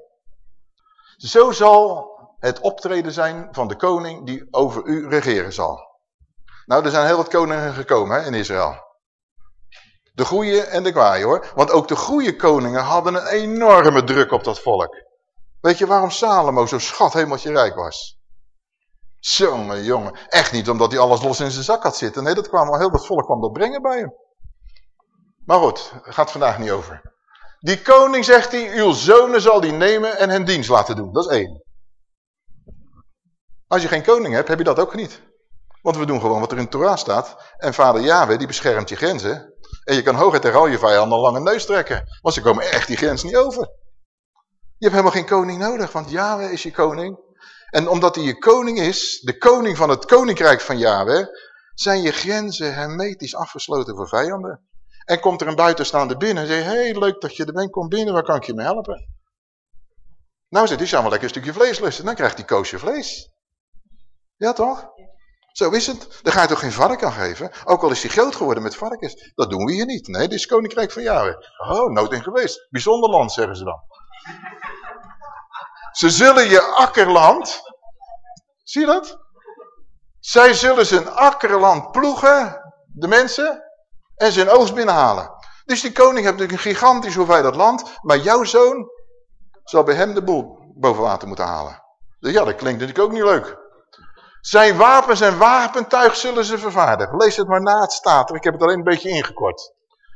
zo zal het optreden zijn van de koning die over u regeren zal. Nou, er zijn heel wat koningen gekomen in Israël. De goede en de kwaaie hoor. Want ook de goede koningen hadden een enorme druk op dat volk. Weet je waarom Salomo zo schat hemeltje rijk was? Zo'n jongen. Echt niet omdat hij alles los in zijn zak had zitten. Nee, dat kwam al heel dat volk kwam dat brengen bij hem. Maar goed, gaat vandaag niet over. Die koning zegt hij, uw zonen zal die nemen en hen dienst laten doen. Dat is één. Als je geen koning hebt, heb je dat ook niet. Want we doen gewoon wat er in de Torah staat. En vader Yahweh, die beschermt je grenzen. En je kan hooguit tegen al je vijanden een lange neus trekken. Want ze komen echt die grens niet over. Je hebt helemaal geen koning nodig, want Yahweh is je koning. En omdat hij je koning is, de koning van het koninkrijk van Yahweh, zijn je grenzen hermetisch afgesloten voor vijanden. En komt er een buitenstaande binnen en zegt, hey, leuk dat je er bent, kom binnen, waar kan ik je mee helpen? Nou zegt hij, wel lekker een stukje vlees lusten, dan krijgt hij koosje vlees. Ja toch? Zo is het. Dan ga je toch geen varken geven? Ook al is hij groot geworden met varkens. Dat doen we hier niet. Nee, dit is koninkrijk van jou. Oh, nood in geweest. Bijzonder land, zeggen ze dan. Ze zullen je akkerland... Zie je dat? Zij zullen zijn akkerland ploegen, de mensen, en zijn oogst binnenhalen. Dus die koning heeft natuurlijk een gigantisch hoeveelheid land, maar jouw zoon zal bij hem de boel boven water moeten halen. Ja, dat klinkt natuurlijk ook niet leuk. Zijn wapens en wapentuig zullen ze vervaardigen. Lees het maar na, het staat er. Ik heb het alleen een beetje ingekort.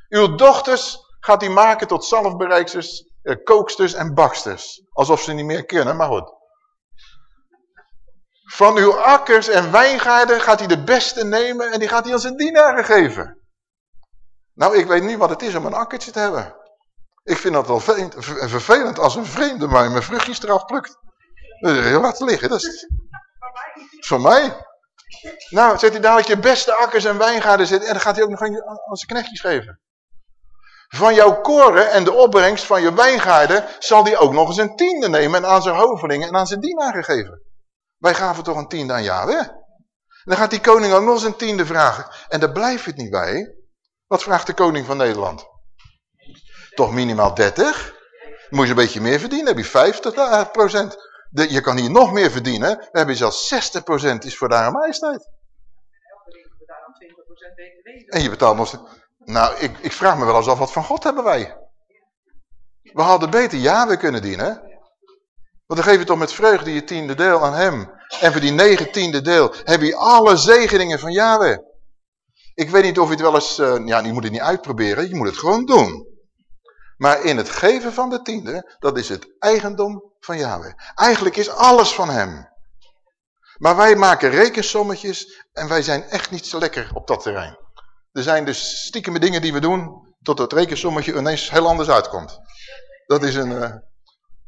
Uw dochters gaat hij maken tot zalfbereiksters, eh, kooksters en baksters. Alsof ze niet meer kunnen, maar goed. Van uw akkers en wijngaarden gaat hij de beste nemen en die gaat hij aan zijn dienaren geven. Nou, ik weet niet wat het is om een akkertje te hebben. Ik vind dat wel vervelend als een vreemde mij mijn vruchtjes eraf plukt. Laat liggen, dat is voor mij. Nou, zet hij dadelijk je beste akkers en wijngaarden zitten en dan gaat hij ook nog aan, zijn knechtjes geven. Van jouw koren en de opbrengst van je wijngaarden zal hij ook nog eens een tiende nemen en aan zijn hovelingen en aan zijn dienaren geven. Wij gaven toch een tiende aan Yahweh? En dan gaat die koning ook nog eens een tiende vragen. En daar blijft het niet bij. Wat vraagt de koning van Nederland? Toch minimaal 30? Moet je een beetje meer verdienen, heb je 50 eh, je kan hier nog meer verdienen. We hebben zelfs 60 procent is voor de Hare Majesteit. En je betaalt nog... Nou, ik, ik vraag me wel eens af wat van God hebben wij. We hadden beter ja we kunnen dienen. Want dan geef je toch met vreugde je tiende deel aan hem. En voor die negentiende deel heb je alle zegeningen van Yahweh. Ik weet niet of je het wel eens, uh, ja, je moet het niet uitproberen, je moet het gewoon doen. Maar in het geven van de tiende, dat is het eigendom van Yahweh. Eigenlijk is alles van hem. Maar wij maken rekensommetjes en wij zijn echt niet zo lekker op dat terrein. Er zijn dus stiekeme dingen die we doen tot het rekensommetje ineens heel anders uitkomt. Dat is een... Uh...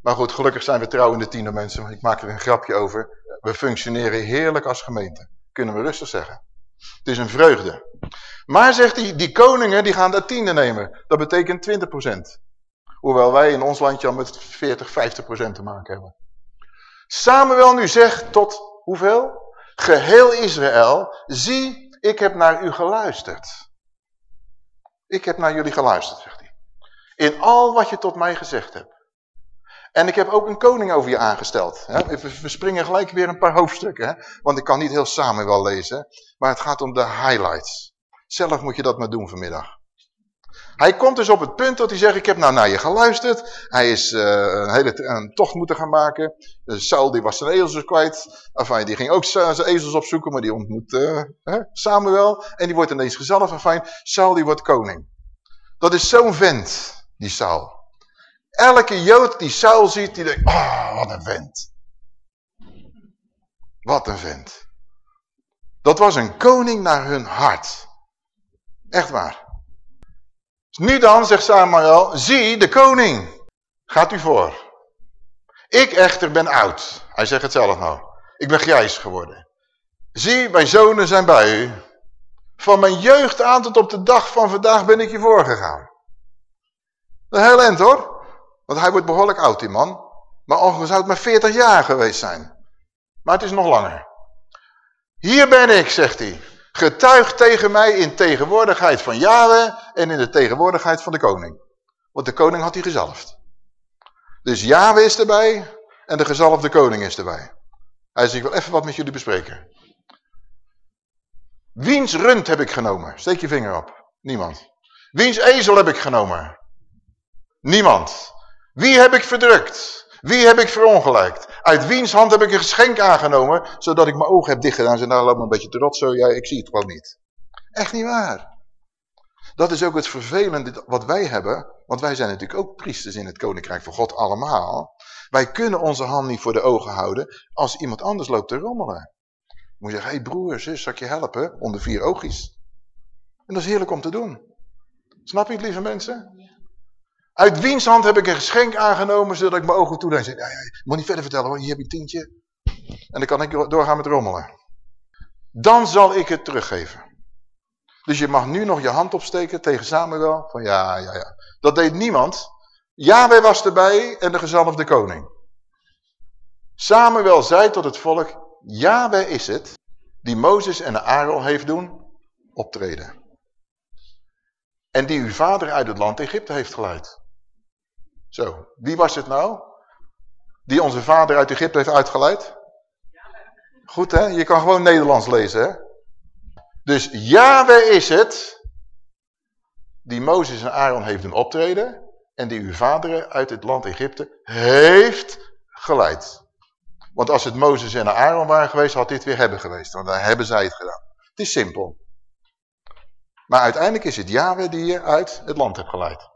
Maar goed, gelukkig zijn we trouw in de tiende mensen. Ik maak er een grapje over. We functioneren heerlijk als gemeente. Kunnen we rustig zeggen. Het is een vreugde. Maar zegt hij, die koningen die gaan dat tiende nemen. Dat betekent 20%. Hoewel wij in ons landje al met 40, 50% te maken hebben. Samuel nu zegt tot hoeveel? Geheel Israël, zie, ik heb naar u geluisterd. Ik heb naar jullie geluisterd, zegt hij. In al wat je tot mij gezegd hebt. En ik heb ook een koning over je aangesteld. We springen gelijk weer een paar hoofdstukken. Want ik kan niet heel samen wel lezen. Maar het gaat om de highlights. Zelf moet je dat maar doen vanmiddag. Hij komt dus op het punt dat hij zegt, ik heb nou naar je geluisterd. Hij is uh, een hele een tocht moeten gaan maken. Dus Saul die was zijn ezels kwijt. Enfin, die ging ook zijn ezels opzoeken, maar die ontmoet uh, Samuel. En die wordt ineens gezalfd. Enfin, Saul die wordt koning. Dat is zo'n vent, die Saul. Elke Jood die Saul ziet, die denkt, oh, wat een vent. Wat een vent. Dat was een koning naar hun hart. Echt waar. Nu dan, zegt Samuel, zie de koning. Gaat u voor. Ik echter ben oud. Hij zegt het zelf nou. Ik ben grijs geworden. Zie, mijn zonen zijn bij u. Van mijn jeugd aan tot op de dag van vandaag ben ik je voorgegaan. Een heel eind hoor. Want hij wordt behoorlijk oud, die man. Maar ongeveer zou het maar 40 jaar geweest zijn. Maar het is nog langer. Hier ben ik, zegt hij. Getuig tegen mij in tegenwoordigheid van Yahweh en in de tegenwoordigheid van de koning. Want de koning had hij gezalfd. Dus Yahweh is erbij en de gezalfde koning is erbij. Hij zegt, ik wil even wat met jullie bespreken. Wiens rund heb ik genomen? Steek je vinger op. Niemand. Wiens ezel heb ik genomen? Niemand. Wie heb ik verdrukt? Wie heb ik verongelijkt? Uit wiens hand heb ik een geschenk aangenomen, zodat ik mijn ogen heb dichtgedaan. Ze nou, laat me een beetje trots zo, ja, ik zie het gewoon niet. Echt niet waar. Dat is ook het vervelende wat wij hebben, want wij zijn natuurlijk ook priesters in het Koninkrijk van God allemaal. Wij kunnen onze hand niet voor de ogen houden als iemand anders loopt te rommelen. moet je zeggen, hey broer, zus, zal ik je helpen? Onder vier oogjes. En dat is heerlijk om te doen. Snap je het, lieve mensen? Uit wiens hand heb ik een geschenk aangenomen, zodat ik mijn ogen toe en zeg, ja, ja, moet niet verder vertellen hoor, hier heb je tientje. En dan kan ik doorgaan met rommelen. Dan zal ik het teruggeven. Dus je mag nu nog je hand opsteken tegen Samuel. Van ja, ja, ja. Dat deed niemand. Yahweh was erbij en de gezalfde koning. Samuel zei tot het volk, Yahweh is het die Mozes en Aaron heeft doen optreden. En die uw vader uit het land Egypte heeft geleid. Zo, wie was het nou? Die onze vader uit Egypte heeft uitgeleid? Goed hè, je kan gewoon Nederlands lezen hè. Dus Yahweh is het die Mozes en Aaron heeft doen optreden en die uw vader uit het land Egypte heeft geleid. Want als het Mozes en Aaron waren geweest, had dit weer hebben geweest. Want dan hebben zij het gedaan. Het is simpel. Maar uiteindelijk is het Yahweh die je uit het land hebt geleid.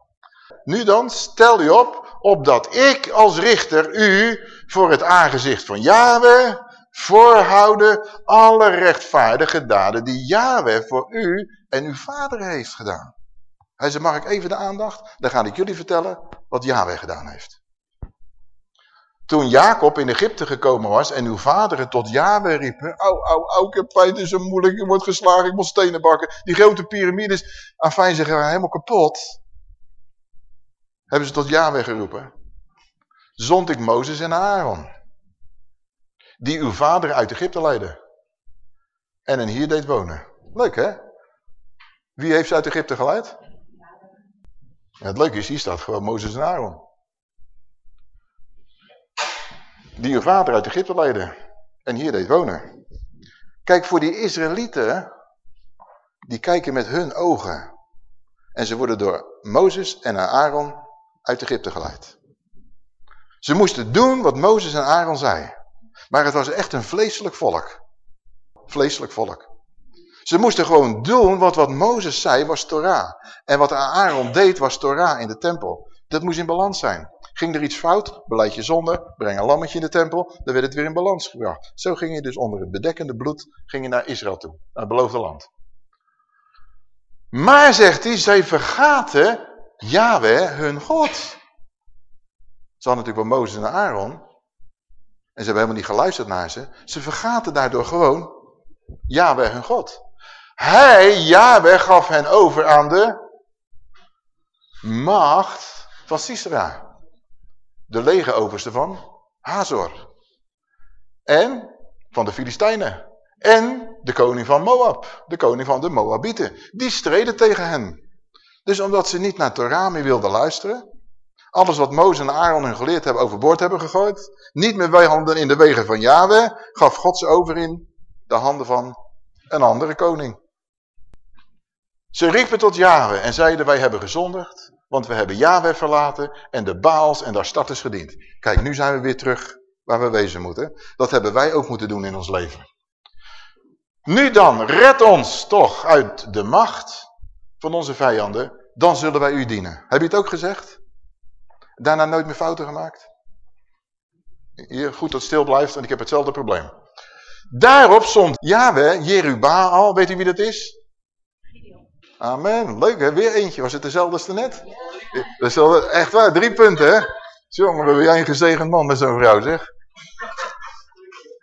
Nu dan, stel je op, opdat ik als richter u voor het aangezicht van Yahweh voorhouden alle rechtvaardige daden die Yahweh voor u en uw vader heeft gedaan. Hij zei, mag ik even de aandacht? Dan ga ik jullie vertellen wat Yahweh gedaan heeft. Toen Jacob in Egypte gekomen was en uw vaderen tot Yahweh riepen, au, au, au, ik heb pijn, het is zo moeilijk, ik word geslagen, ik moet stenen bakken. Die grote piramides, afijn, ze gaan helemaal kapot hebben ze tot Yahweh geroepen. Zond ik Mozes en Aaron. Die uw vader uit Egypte leidde. En hen hier deed wonen. Leuk hè? Wie heeft ze uit Egypte geleid? het leuke is, hier staat gewoon Mozes en Aaron. Die uw vader uit Egypte leidde. En hier deed wonen. Kijk, voor die Israëlieten, die kijken met hun ogen. En ze worden door Mozes en Aaron uit Egypte geleid. Ze moesten doen wat Mozes en Aaron zei. Maar het was echt een vleeselijk volk. Vleeselijk volk. Ze moesten gewoon doen wat wat Mozes zei was Torah. En wat Aaron deed was Torah in de tempel. Dat moest in balans zijn. Ging er iets fout, beleid je zonde, breng een lammetje in de tempel, dan werd het weer in balans gebracht. Zo ging je dus onder het bedekkende bloed ging je naar Israël toe, naar het beloofde land. Maar, zegt hij, zij vergaten Yahweh hun God. Ze hadden natuurlijk wel Mozes en Aaron. En ze hebben helemaal niet geluisterd naar ze. Ze vergaten daardoor gewoon Yahweh hun God. Hij, Yahweh, gaf hen over aan de macht van Sisera. De legeroverste van Hazor. En van de Filistijnen. En de koning van Moab. De koning van de Moabieten. Die streden tegen hen. Dus omdat ze niet naar Torah wilden luisteren. Alles wat Mozes en Aaron hun geleerd hebben overboord hebben gegooid. Niet meer handen in de wegen van Yahweh. Gaf God ze over in de handen van een andere koning. Ze riepen tot Yahweh en zeiden wij hebben gezondigd. Want we hebben Yahweh verlaten en de Baals en daar starters gediend. Kijk, nu zijn we weer terug waar we wezen moeten. Dat hebben wij ook moeten doen in ons leven. Nu dan, red ons toch uit de macht van onze vijanden. Dan zullen wij u dienen. Heb je het ook gezegd? Daarna nooit meer fouten gemaakt? Hier, goed dat stil blijft, want ik heb hetzelfde probleem. Daarop stond Yahweh, Jerubaal, weet u wie dat is? Amen, leuk hè, weer eentje. Was het dezelfde als net? Is echt waar, drie punten hè. Jongen, ben jij een gezegend man met zo'n vrouw zeg.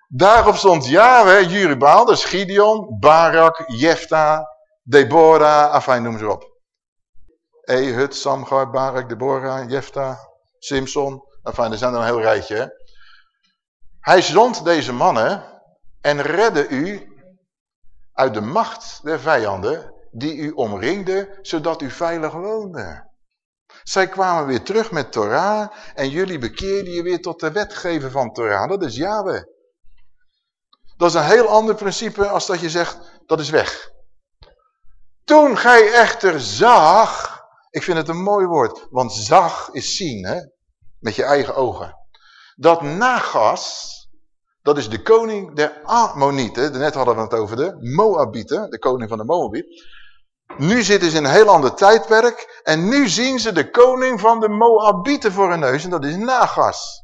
Daarop stond Yahweh, Juribaal, dus Gideon, Barak, Jefta, Deborah, afijn noem ze op. Ehud, Samgar, Barak, Deborah, Jefta, Simpson. Enfin, er zijn er een heel rijtje. Hij zond deze mannen en redde u uit de macht der vijanden die u omringde, zodat u veilig woonde. Zij kwamen weer terug met Torah en jullie bekeerden je weer tot de wetgever van Torah. Dat is Yahweh. Dat is een heel ander principe als dat je zegt, dat is weg. Toen gij echter zag, ik vind het een mooi woord, want zag is zien, hè? met je eigen ogen. Dat Nagas, dat is de koning der Ammonieten, net hadden we het over de Moabieten, de koning van de Moabiet. Nu zitten ze in een heel ander tijdperk en nu zien ze de koning van de Moabieten voor hun neus en dat is Nagas.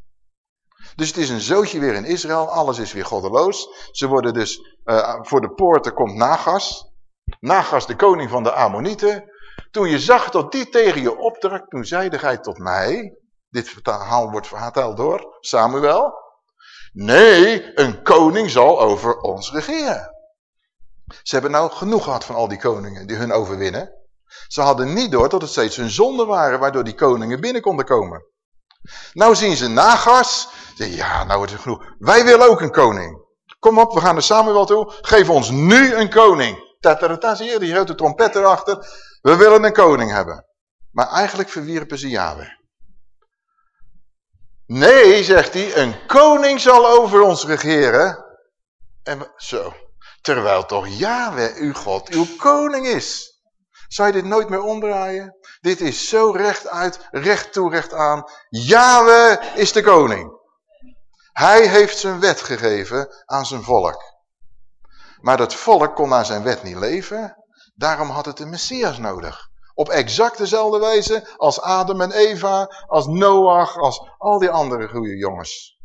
Dus het is een zootje weer in Israël, alles is weer goddeloos. Ze worden dus, uh, voor de poorten komt Nagas. Nagas de koning van de Ammonieten. Toen je zag dat die tegen je opdrak, toen zeide gij tot mij, dit verhaal wordt verteld door Samuel. Nee, een koning zal over ons regeren. Ze hebben nou genoeg gehad van al die koningen die hun overwinnen. Ze hadden niet door dat het steeds hun zonden waren, waardoor die koningen binnen konden komen. Nou zien ze Nagas. Ja, nou het genoeg. Wij willen ook een koning. Kom op, we gaan samen wel toe. Geef ons nu een koning. Tatarata, zie je, die grote trompet erachter. We willen een koning hebben. Maar eigenlijk verwierpen ze Yahweh. Nee, zegt hij, een koning zal over ons regeren. En zo, terwijl toch Yahweh, uw God, uw koning is. Zou je dit nooit meer omdraaien? Dit is zo rechtuit, recht toe, recht aan. Yahweh is de koning. Hij heeft zijn wet gegeven aan zijn volk. Maar dat volk kon naar zijn wet niet leven. Daarom had het een Messias nodig. Op exact dezelfde wijze als Adam en Eva, als Noach, als al die andere goede jongens.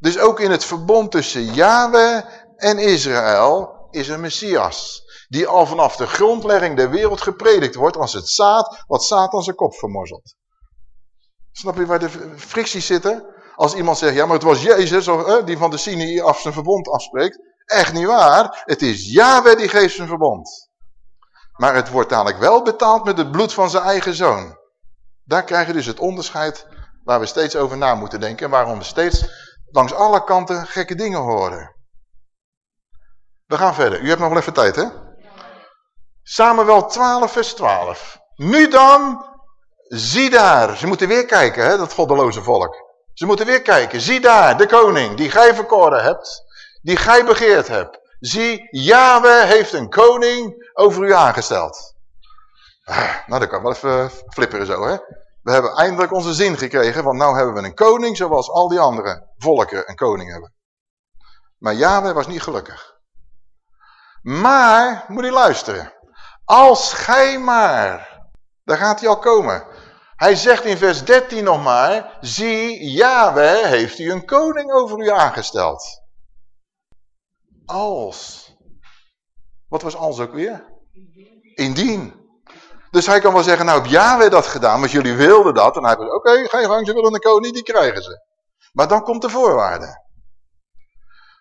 Dus ook in het verbond tussen Yahweh en Israël is een Messias. Die al vanaf de grondlegging der wereld gepredikt wordt als het zaad wat Satan zijn kop vermorzelt. Snap je waar de fricties zitten? Als iemand zegt, ja maar het was Jezus die van de Sinai af zijn verbond afspreekt. Echt niet waar. Het is Yahweh die geeft zijn verbond. Maar het wordt dadelijk wel betaald met het bloed van zijn eigen zoon. Daar krijg je dus het onderscheid waar we steeds over na moeten denken. En waarom we steeds langs alle kanten gekke dingen horen. We gaan verder. U hebt nog wel even tijd, hè? Samuel 12, vers 12. Nu dan, zie daar. Ze moeten weer kijken, hè, dat goddeloze volk. Ze moeten weer kijken. Zie daar, de koning die gij verkoren hebt, die gij begeerd hebt. Zie, Yahweh heeft een koning over u aangesteld. Ah, nou, dat kan wel even flipperen zo, hè. We hebben eindelijk onze zin gekregen, want nou hebben we een koning zoals al die andere volken een koning hebben. Maar Yahweh was niet gelukkig. Maar, moet je luisteren. Als gij maar, daar gaat hij al komen. Hij zegt in vers 13 nog maar, zie, Yahweh heeft u een koning over u aangesteld. Als. Wat was als ook weer? Indien. Dus hij kan wel zeggen, nou heb Yahweh dat gedaan, want jullie wilden dat. En hij heeft oké, okay, geen gang, ze willen een koning, die krijgen ze. Maar dan komt de voorwaarde.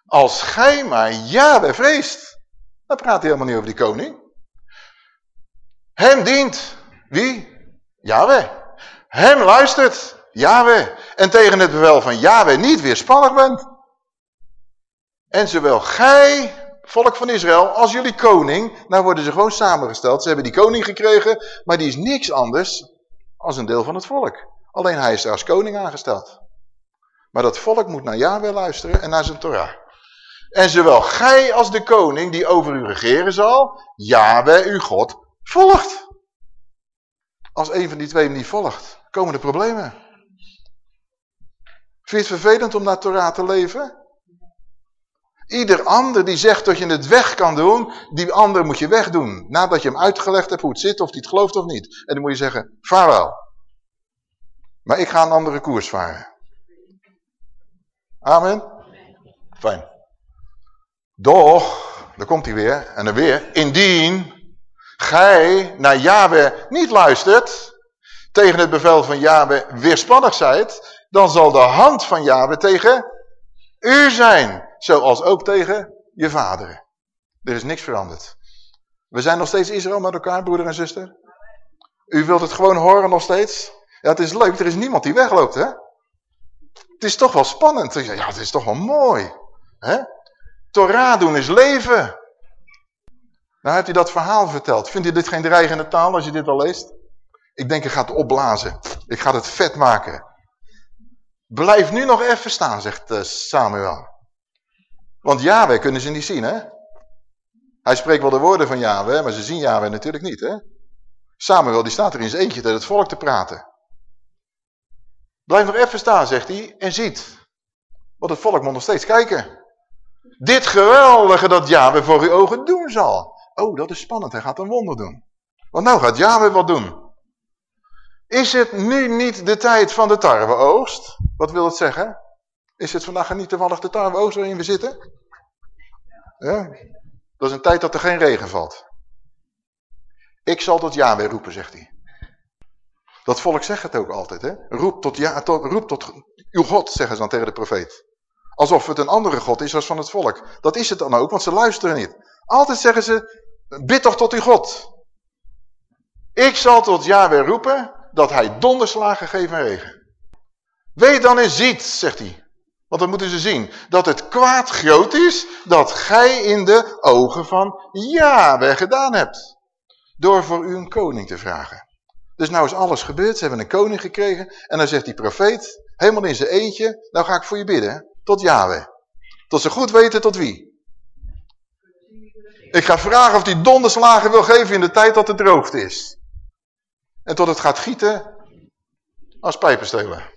Als gij maar Yahweh vreest, dan praat hij helemaal niet over die koning. Hem dient. Wie? Yahweh. Hem luistert. Yahweh. En tegen het bevel van Yahweh niet weerspannig bent. En zowel gij, volk van Israël, als jullie koning, nou worden ze gewoon samengesteld. Ze hebben die koning gekregen, maar die is niks anders als een deel van het volk. Alleen hij is er als koning aangesteld. Maar dat volk moet naar Yahweh luisteren en naar zijn Torah. En zowel gij als de koning die over u regeren zal, Yahweh uw God, volgt. Als een van die twee niet volgt, komen er problemen. Vind je het vervelend om naar Torah te leven? Ieder ander die zegt dat je het weg kan doen, die ander moet je wegdoen. Nadat je hem uitgelegd hebt hoe het zit, of hij het gelooft of niet. En dan moet je zeggen, vaarwel. Maar ik ga een andere koers varen. Amen. Fijn. Doch, daar komt hij weer, en dan weer, indien gij naar Yahweh niet luistert, tegen het bevel van Yahweh weerspannig zijt, dan zal de hand van Yahweh tegen u zijn, zoals ook tegen je vader. Er is niks veranderd. We zijn nog steeds Israël met elkaar, broeder en zuster. U wilt het gewoon horen nog steeds? Ja, het is leuk, er is niemand die wegloopt, hè? Het is toch wel spannend. Ja, het is toch wel mooi. Hè? Torah doen is leven. Nou heeft hij dat verhaal verteld. Vindt u dit geen dreigende taal als je dit al leest? Ik denk, ik ga het opblazen. Ik ga het vet maken. Blijf nu nog even staan, zegt eh, Samuel. Want Yahweh kunnen ze niet zien, hè? Hij spreekt wel de woorden van Yahweh, maar ze zien Yahweh natuurlijk niet, hè? Samuel, die staat er in zijn eentje tegen het volk te praten. Blijf nog even staan, zegt hij, en ziet. Want het volk moet nog steeds kijken. Dit geweldige dat Yahweh voor uw ogen doen zal. Oh, dat is spannend. Hij gaat een wonder doen. Want nou gaat Yahweh wat doen. Is het nu niet de tijd van de tarweoogst? Wat wil het zeggen? Is het vandaag niet toevallig de tarweoogst waarin we zitten? Ja? Dat is een tijd dat er geen regen valt. Ik zal tot Yahweh roepen, zegt hij. Dat volk zegt het ook altijd. Hè? Roep, tot, ja, roep tot uw God, zeggen ze dan tegen de profeet. Alsof het een andere God is als van het volk. Dat is het dan ook, want ze luisteren niet. Altijd zeggen ze, bid toch tot uw God. Ik zal tot Yahweh roepen dat hij donderslagen geeft en regen. Weet dan eens ziet, zegt hij. Want dan moeten ze zien. Dat het kwaad groot is dat gij in de ogen van Yahweh gedaan hebt. Door voor u een koning te vragen. Dus nou is alles gebeurd. Ze hebben een koning gekregen. En dan zegt die profeet, helemaal in zijn eentje. Nou ga ik voor je bidden. Tot Yahweh. Tot ze goed weten tot wie. Ik ga vragen of hij donderslagen wil geven in de tijd dat het droogte is. En tot het gaat gieten als pijpenstelen.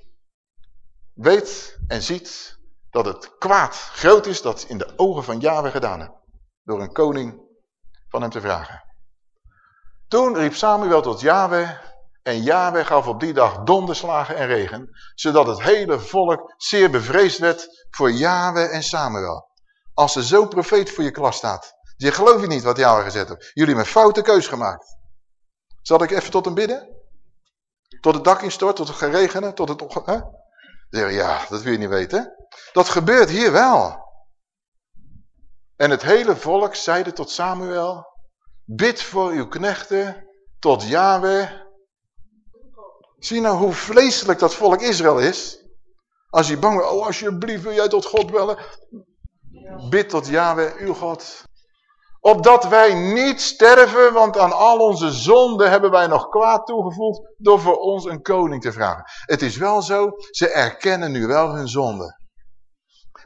Weet en ziet dat het kwaad groot is dat in de ogen van Yahweh gedaan heeft. Door een koning van hem te vragen. Toen riep Samuel tot Yahweh en Yahweh gaf op die dag donderslagen en regen, zodat het hele volk zeer bevreesd werd voor Yahweh en Samuel. Als er zo'n profeet voor je klas staat, je geloof je niet wat Yahweh gezet heeft. Jullie hebben een foute keus gemaakt. Zal ik even tot hem bidden? Tot het dak instort, tot het geregenen, tot het... Hè? Ja, dat wil je niet weten. Dat gebeurt hier wel. En het hele volk zeide tot Samuel, bid voor uw knechten, tot Yahweh. Zie nou hoe vleeselijk dat volk Israël is. Als je bang bent, oh alsjeblieft wil jij tot God bellen. Bid tot Yahweh, uw God. Opdat wij niet sterven, want aan al onze zonden hebben wij nog kwaad toegevoegd door voor ons een koning te vragen. Het is wel zo, ze erkennen nu wel hun zonde.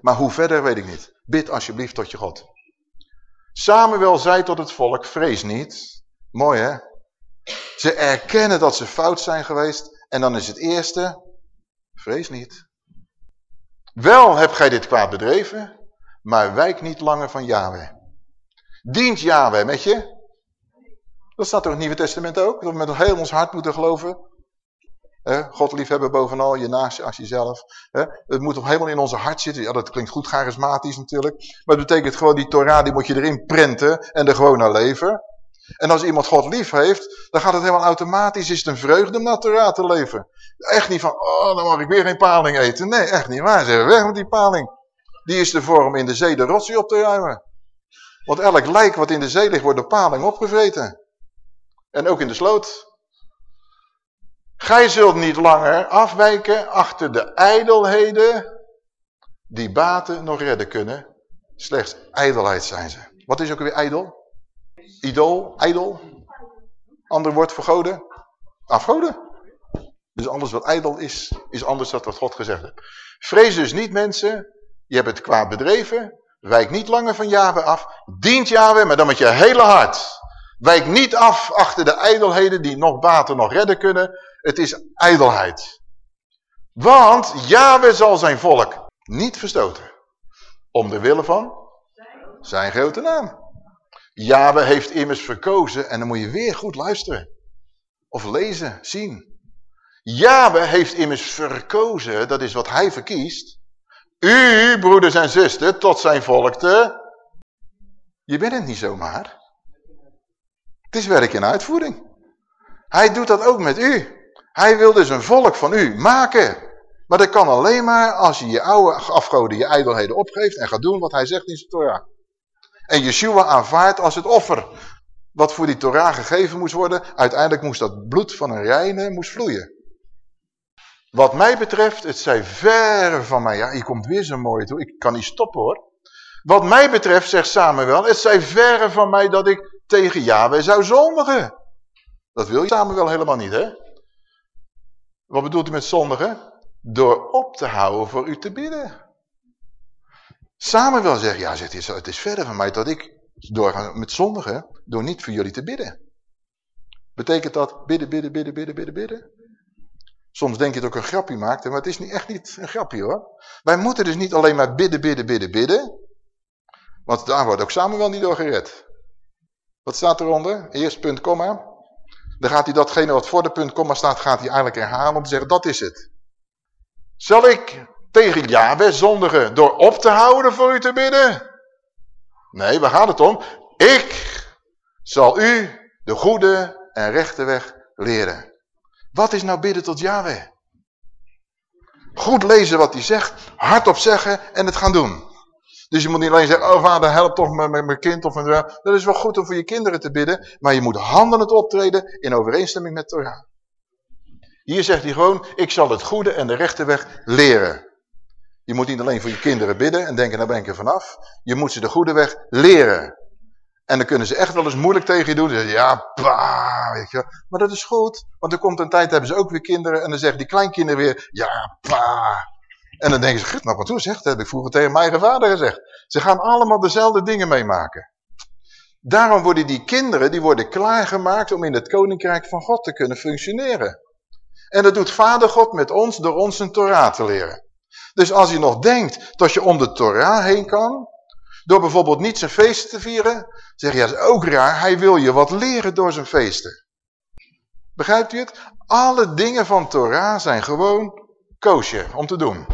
Maar hoe verder weet ik niet. Bid alsjeblieft tot je God. Samuel zei tot het volk, vrees niet. Mooi hè? Ze erkennen dat ze fout zijn geweest. En dan is het eerste, vrees niet. Wel heb gij dit kwaad bedreven, maar wijk niet langer van Yahweh. Dient Yahweh met je? Dat staat toch in het Nieuwe Testament ook? Dat we met heel ons hart moeten geloven. God liefhebben bovenal, je naast als jezelf. Het moet toch helemaal in onze hart zitten. Ja, dat klinkt goed charismatisch natuurlijk. Maar het betekent gewoon, die Torah die moet je erin prenten en er gewoon naar leven. En als iemand God lief heeft, dan gaat het helemaal automatisch. Is het een vreugde om naar Torah te leven. Echt niet van, oh, dan mag ik weer geen paling eten. Nee, echt niet waar. Zeg, weg met die paling. Die is de vorm in de zee de rotsie op te ruimen. Want elk lijk wat in de zee ligt, wordt de paling opgevreten. En ook in de sloot. Gij zult niet langer afwijken achter de ijdelheden die baten nog redden kunnen. Slechts ijdelheid zijn ze. Wat is ook weer ijdel? Idool, ijdel. Ander woord voor goden. Afgoden. Dus alles wat ijdel is, is anders dan wat God gezegd heeft. Vrees dus niet mensen, je hebt het kwaad bedreven, wijk niet langer van Yahweh af, dient Yahweh, maar dan met je hele hart. Wijk niet af achter de ijdelheden die nog baten, nog redden kunnen. Het is ijdelheid. Want Yahweh zal zijn volk niet verstoten. Om de wille van zijn grote naam. Yahweh heeft immers verkozen, en dan moet je weer goed luisteren. Of lezen, zien. Yahweh heeft immers verkozen, dat is wat hij verkiest. U, broeders en zusters, tot zijn volk te... Je bent het niet zomaar. Het is werk in uitvoering. Hij doet dat ook met u. Hij wil dus een volk van u maken. Maar dat kan alleen maar als je je oude afgoden, je ijdelheden opgeeft en gaat doen wat hij zegt in zijn Torah. En Yeshua aanvaardt als het offer. Wat voor die Torah gegeven moest worden. Uiteindelijk moest dat bloed van een reine moest vloeien. Wat mij betreft, het zij ver van mij. Ja, hier komt weer zo mooi toe. Ik kan niet stoppen hoor. Wat mij betreft, zegt Samuel, het zij verre van mij dat ik tegen Yahweh zou zondigen. Dat wil je Samuel helemaal niet, hè? Wat bedoelt u met zondigen? Door op te houden voor u te bidden. Samuel zegt, ja, zegt het is verder van mij dat ik doorga met zondigen, door niet voor jullie te bidden. Betekent dat bidden, bidden, bidden, bidden, bidden, bidden? Soms denk je dat ik een grapje maakt, maar het is niet, echt niet een grapje hoor. Wij moeten dus niet alleen maar bidden, bidden, bidden, bidden. Want daar wordt ook Samuel niet door gered. Wat staat eronder? Eerst punt, komma. Dan gaat hij datgene wat voor de punt, komma staat, gaat hij eigenlijk herhalen om te zeggen, dat is het. Zal ik tegen Yahweh zondigen door op te houden voor u te bidden? Nee, waar gaat het om? Ik zal u de goede en rechte weg leren. Wat is nou bidden tot Yahweh? Goed lezen wat hij zegt, hardop zeggen en het gaan doen. Dus je moet niet alleen zeggen, oh vader help toch met mijn kind. Of dat is wel goed om voor je kinderen te bidden. Maar je moet handelend optreden in overeenstemming met Torah. Hier zegt hij gewoon, ik zal het goede en de rechte weg leren. Je moet niet alleen voor je kinderen bidden en denken, daar ben ik er vanaf. Je moet ze de goede weg leren. En dan kunnen ze echt wel eens moeilijk tegen je doen. Ze zeggen, ja, pa, weet je. Maar dat is goed, want er komt een tijd, hebben ze ook weer kinderen. En dan zeggen die kleinkinderen weer, ja, pa. En dan denken ze, nou wat toe zegt, dat heb ik vroeger tegen mijn eigen vader gezegd. Ze gaan allemaal dezelfde dingen meemaken. Daarom worden die kinderen, die worden klaargemaakt om in het koninkrijk van God te kunnen functioneren. En dat doet vader God met ons door ons een Torah te leren. Dus als je nog denkt dat je om de Torah heen kan, door bijvoorbeeld niet zijn feesten te vieren, zeg je, dat is ook raar, hij wil je wat leren door zijn feesten. Begrijpt u het? Alle dingen van Torah zijn gewoon koosje om te doen.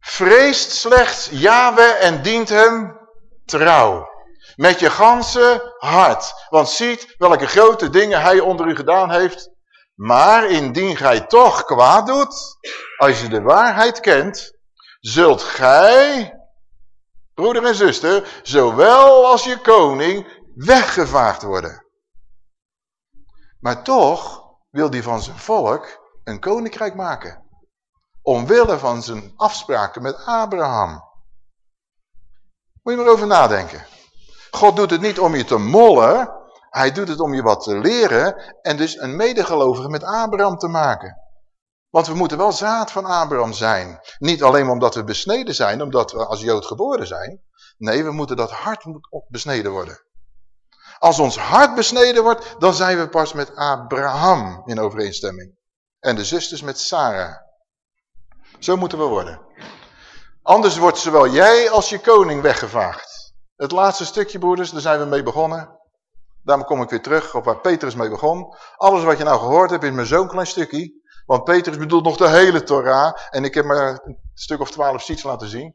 Vreest slechts Yahweh en dient hem trouw. Met je ganse hart. Want ziet welke grote dingen hij onder u gedaan heeft. Maar indien gij toch kwaad doet, als je de waarheid kent, zult gij, broeder en zuster, zowel als je koning, weggevaagd worden. Maar toch wil hij van zijn volk een koninkrijk maken. Omwille van zijn afspraken met Abraham. Moet je maar over nadenken. God doet het niet om je te mollen. Hij doet het om je wat te leren. En dus een medegelovige met Abraham te maken. Want we moeten wel zaad van Abraham zijn. Niet alleen omdat we besneden zijn, omdat we als Jood geboren zijn. Nee, we moeten dat hart besneden worden. Als ons hart besneden wordt, dan zijn we pas met Abraham in overeenstemming. En de zusters met Sarah. Zo moeten we worden. Anders wordt zowel jij als je koning weggevaagd. Het laatste stukje, broeders, daar zijn we mee begonnen. Daarom kom ik weer terug op waar Petrus mee begon. Alles wat je nou gehoord hebt is maar zo'n klein stukje. Want Petrus bedoelt nog de hele Torah. En ik heb maar een stuk of twaalf sheets laten zien.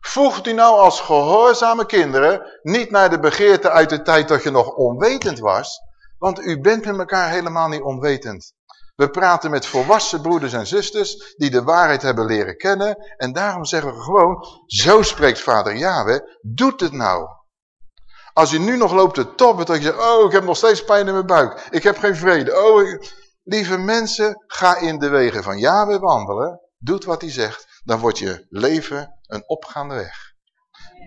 Voegt u nou als gehoorzame kinderen niet naar de begeerte uit de tijd dat je nog onwetend was. Want u bent met elkaar helemaal niet onwetend. We praten met volwassen broeders en zusters die de waarheid hebben leren kennen. En daarom zeggen we gewoon, zo spreekt vader Yahweh, doet het nou. Als je nu nog loopt te toppen, dat je zegt, oh ik heb nog steeds pijn in mijn buik. Ik heb geen vrede. Oh, Lieve mensen, ga in de wegen van Yahweh wandelen. Doet wat hij zegt. Dan wordt je leven een opgaande weg.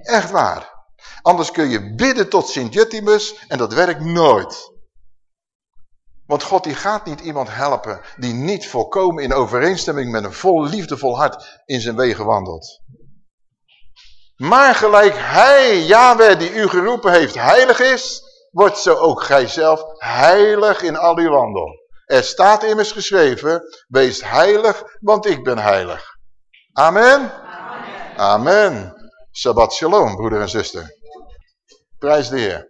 Echt waar. Anders kun je bidden tot Sint-Juttimus en dat werkt nooit. Want God die gaat niet iemand helpen die niet volkomen in overeenstemming met een vol liefdevol hart in zijn wegen wandelt. Maar gelijk hij, Yahweh, die u geroepen heeft, heilig is, wordt zo ook gij zelf heilig in al uw wandel. Er staat immers geschreven, wees heilig, want ik ben heilig. Amen? Amen. Amen. Shabbat shalom, broeder en zuster. Prijs de Heer.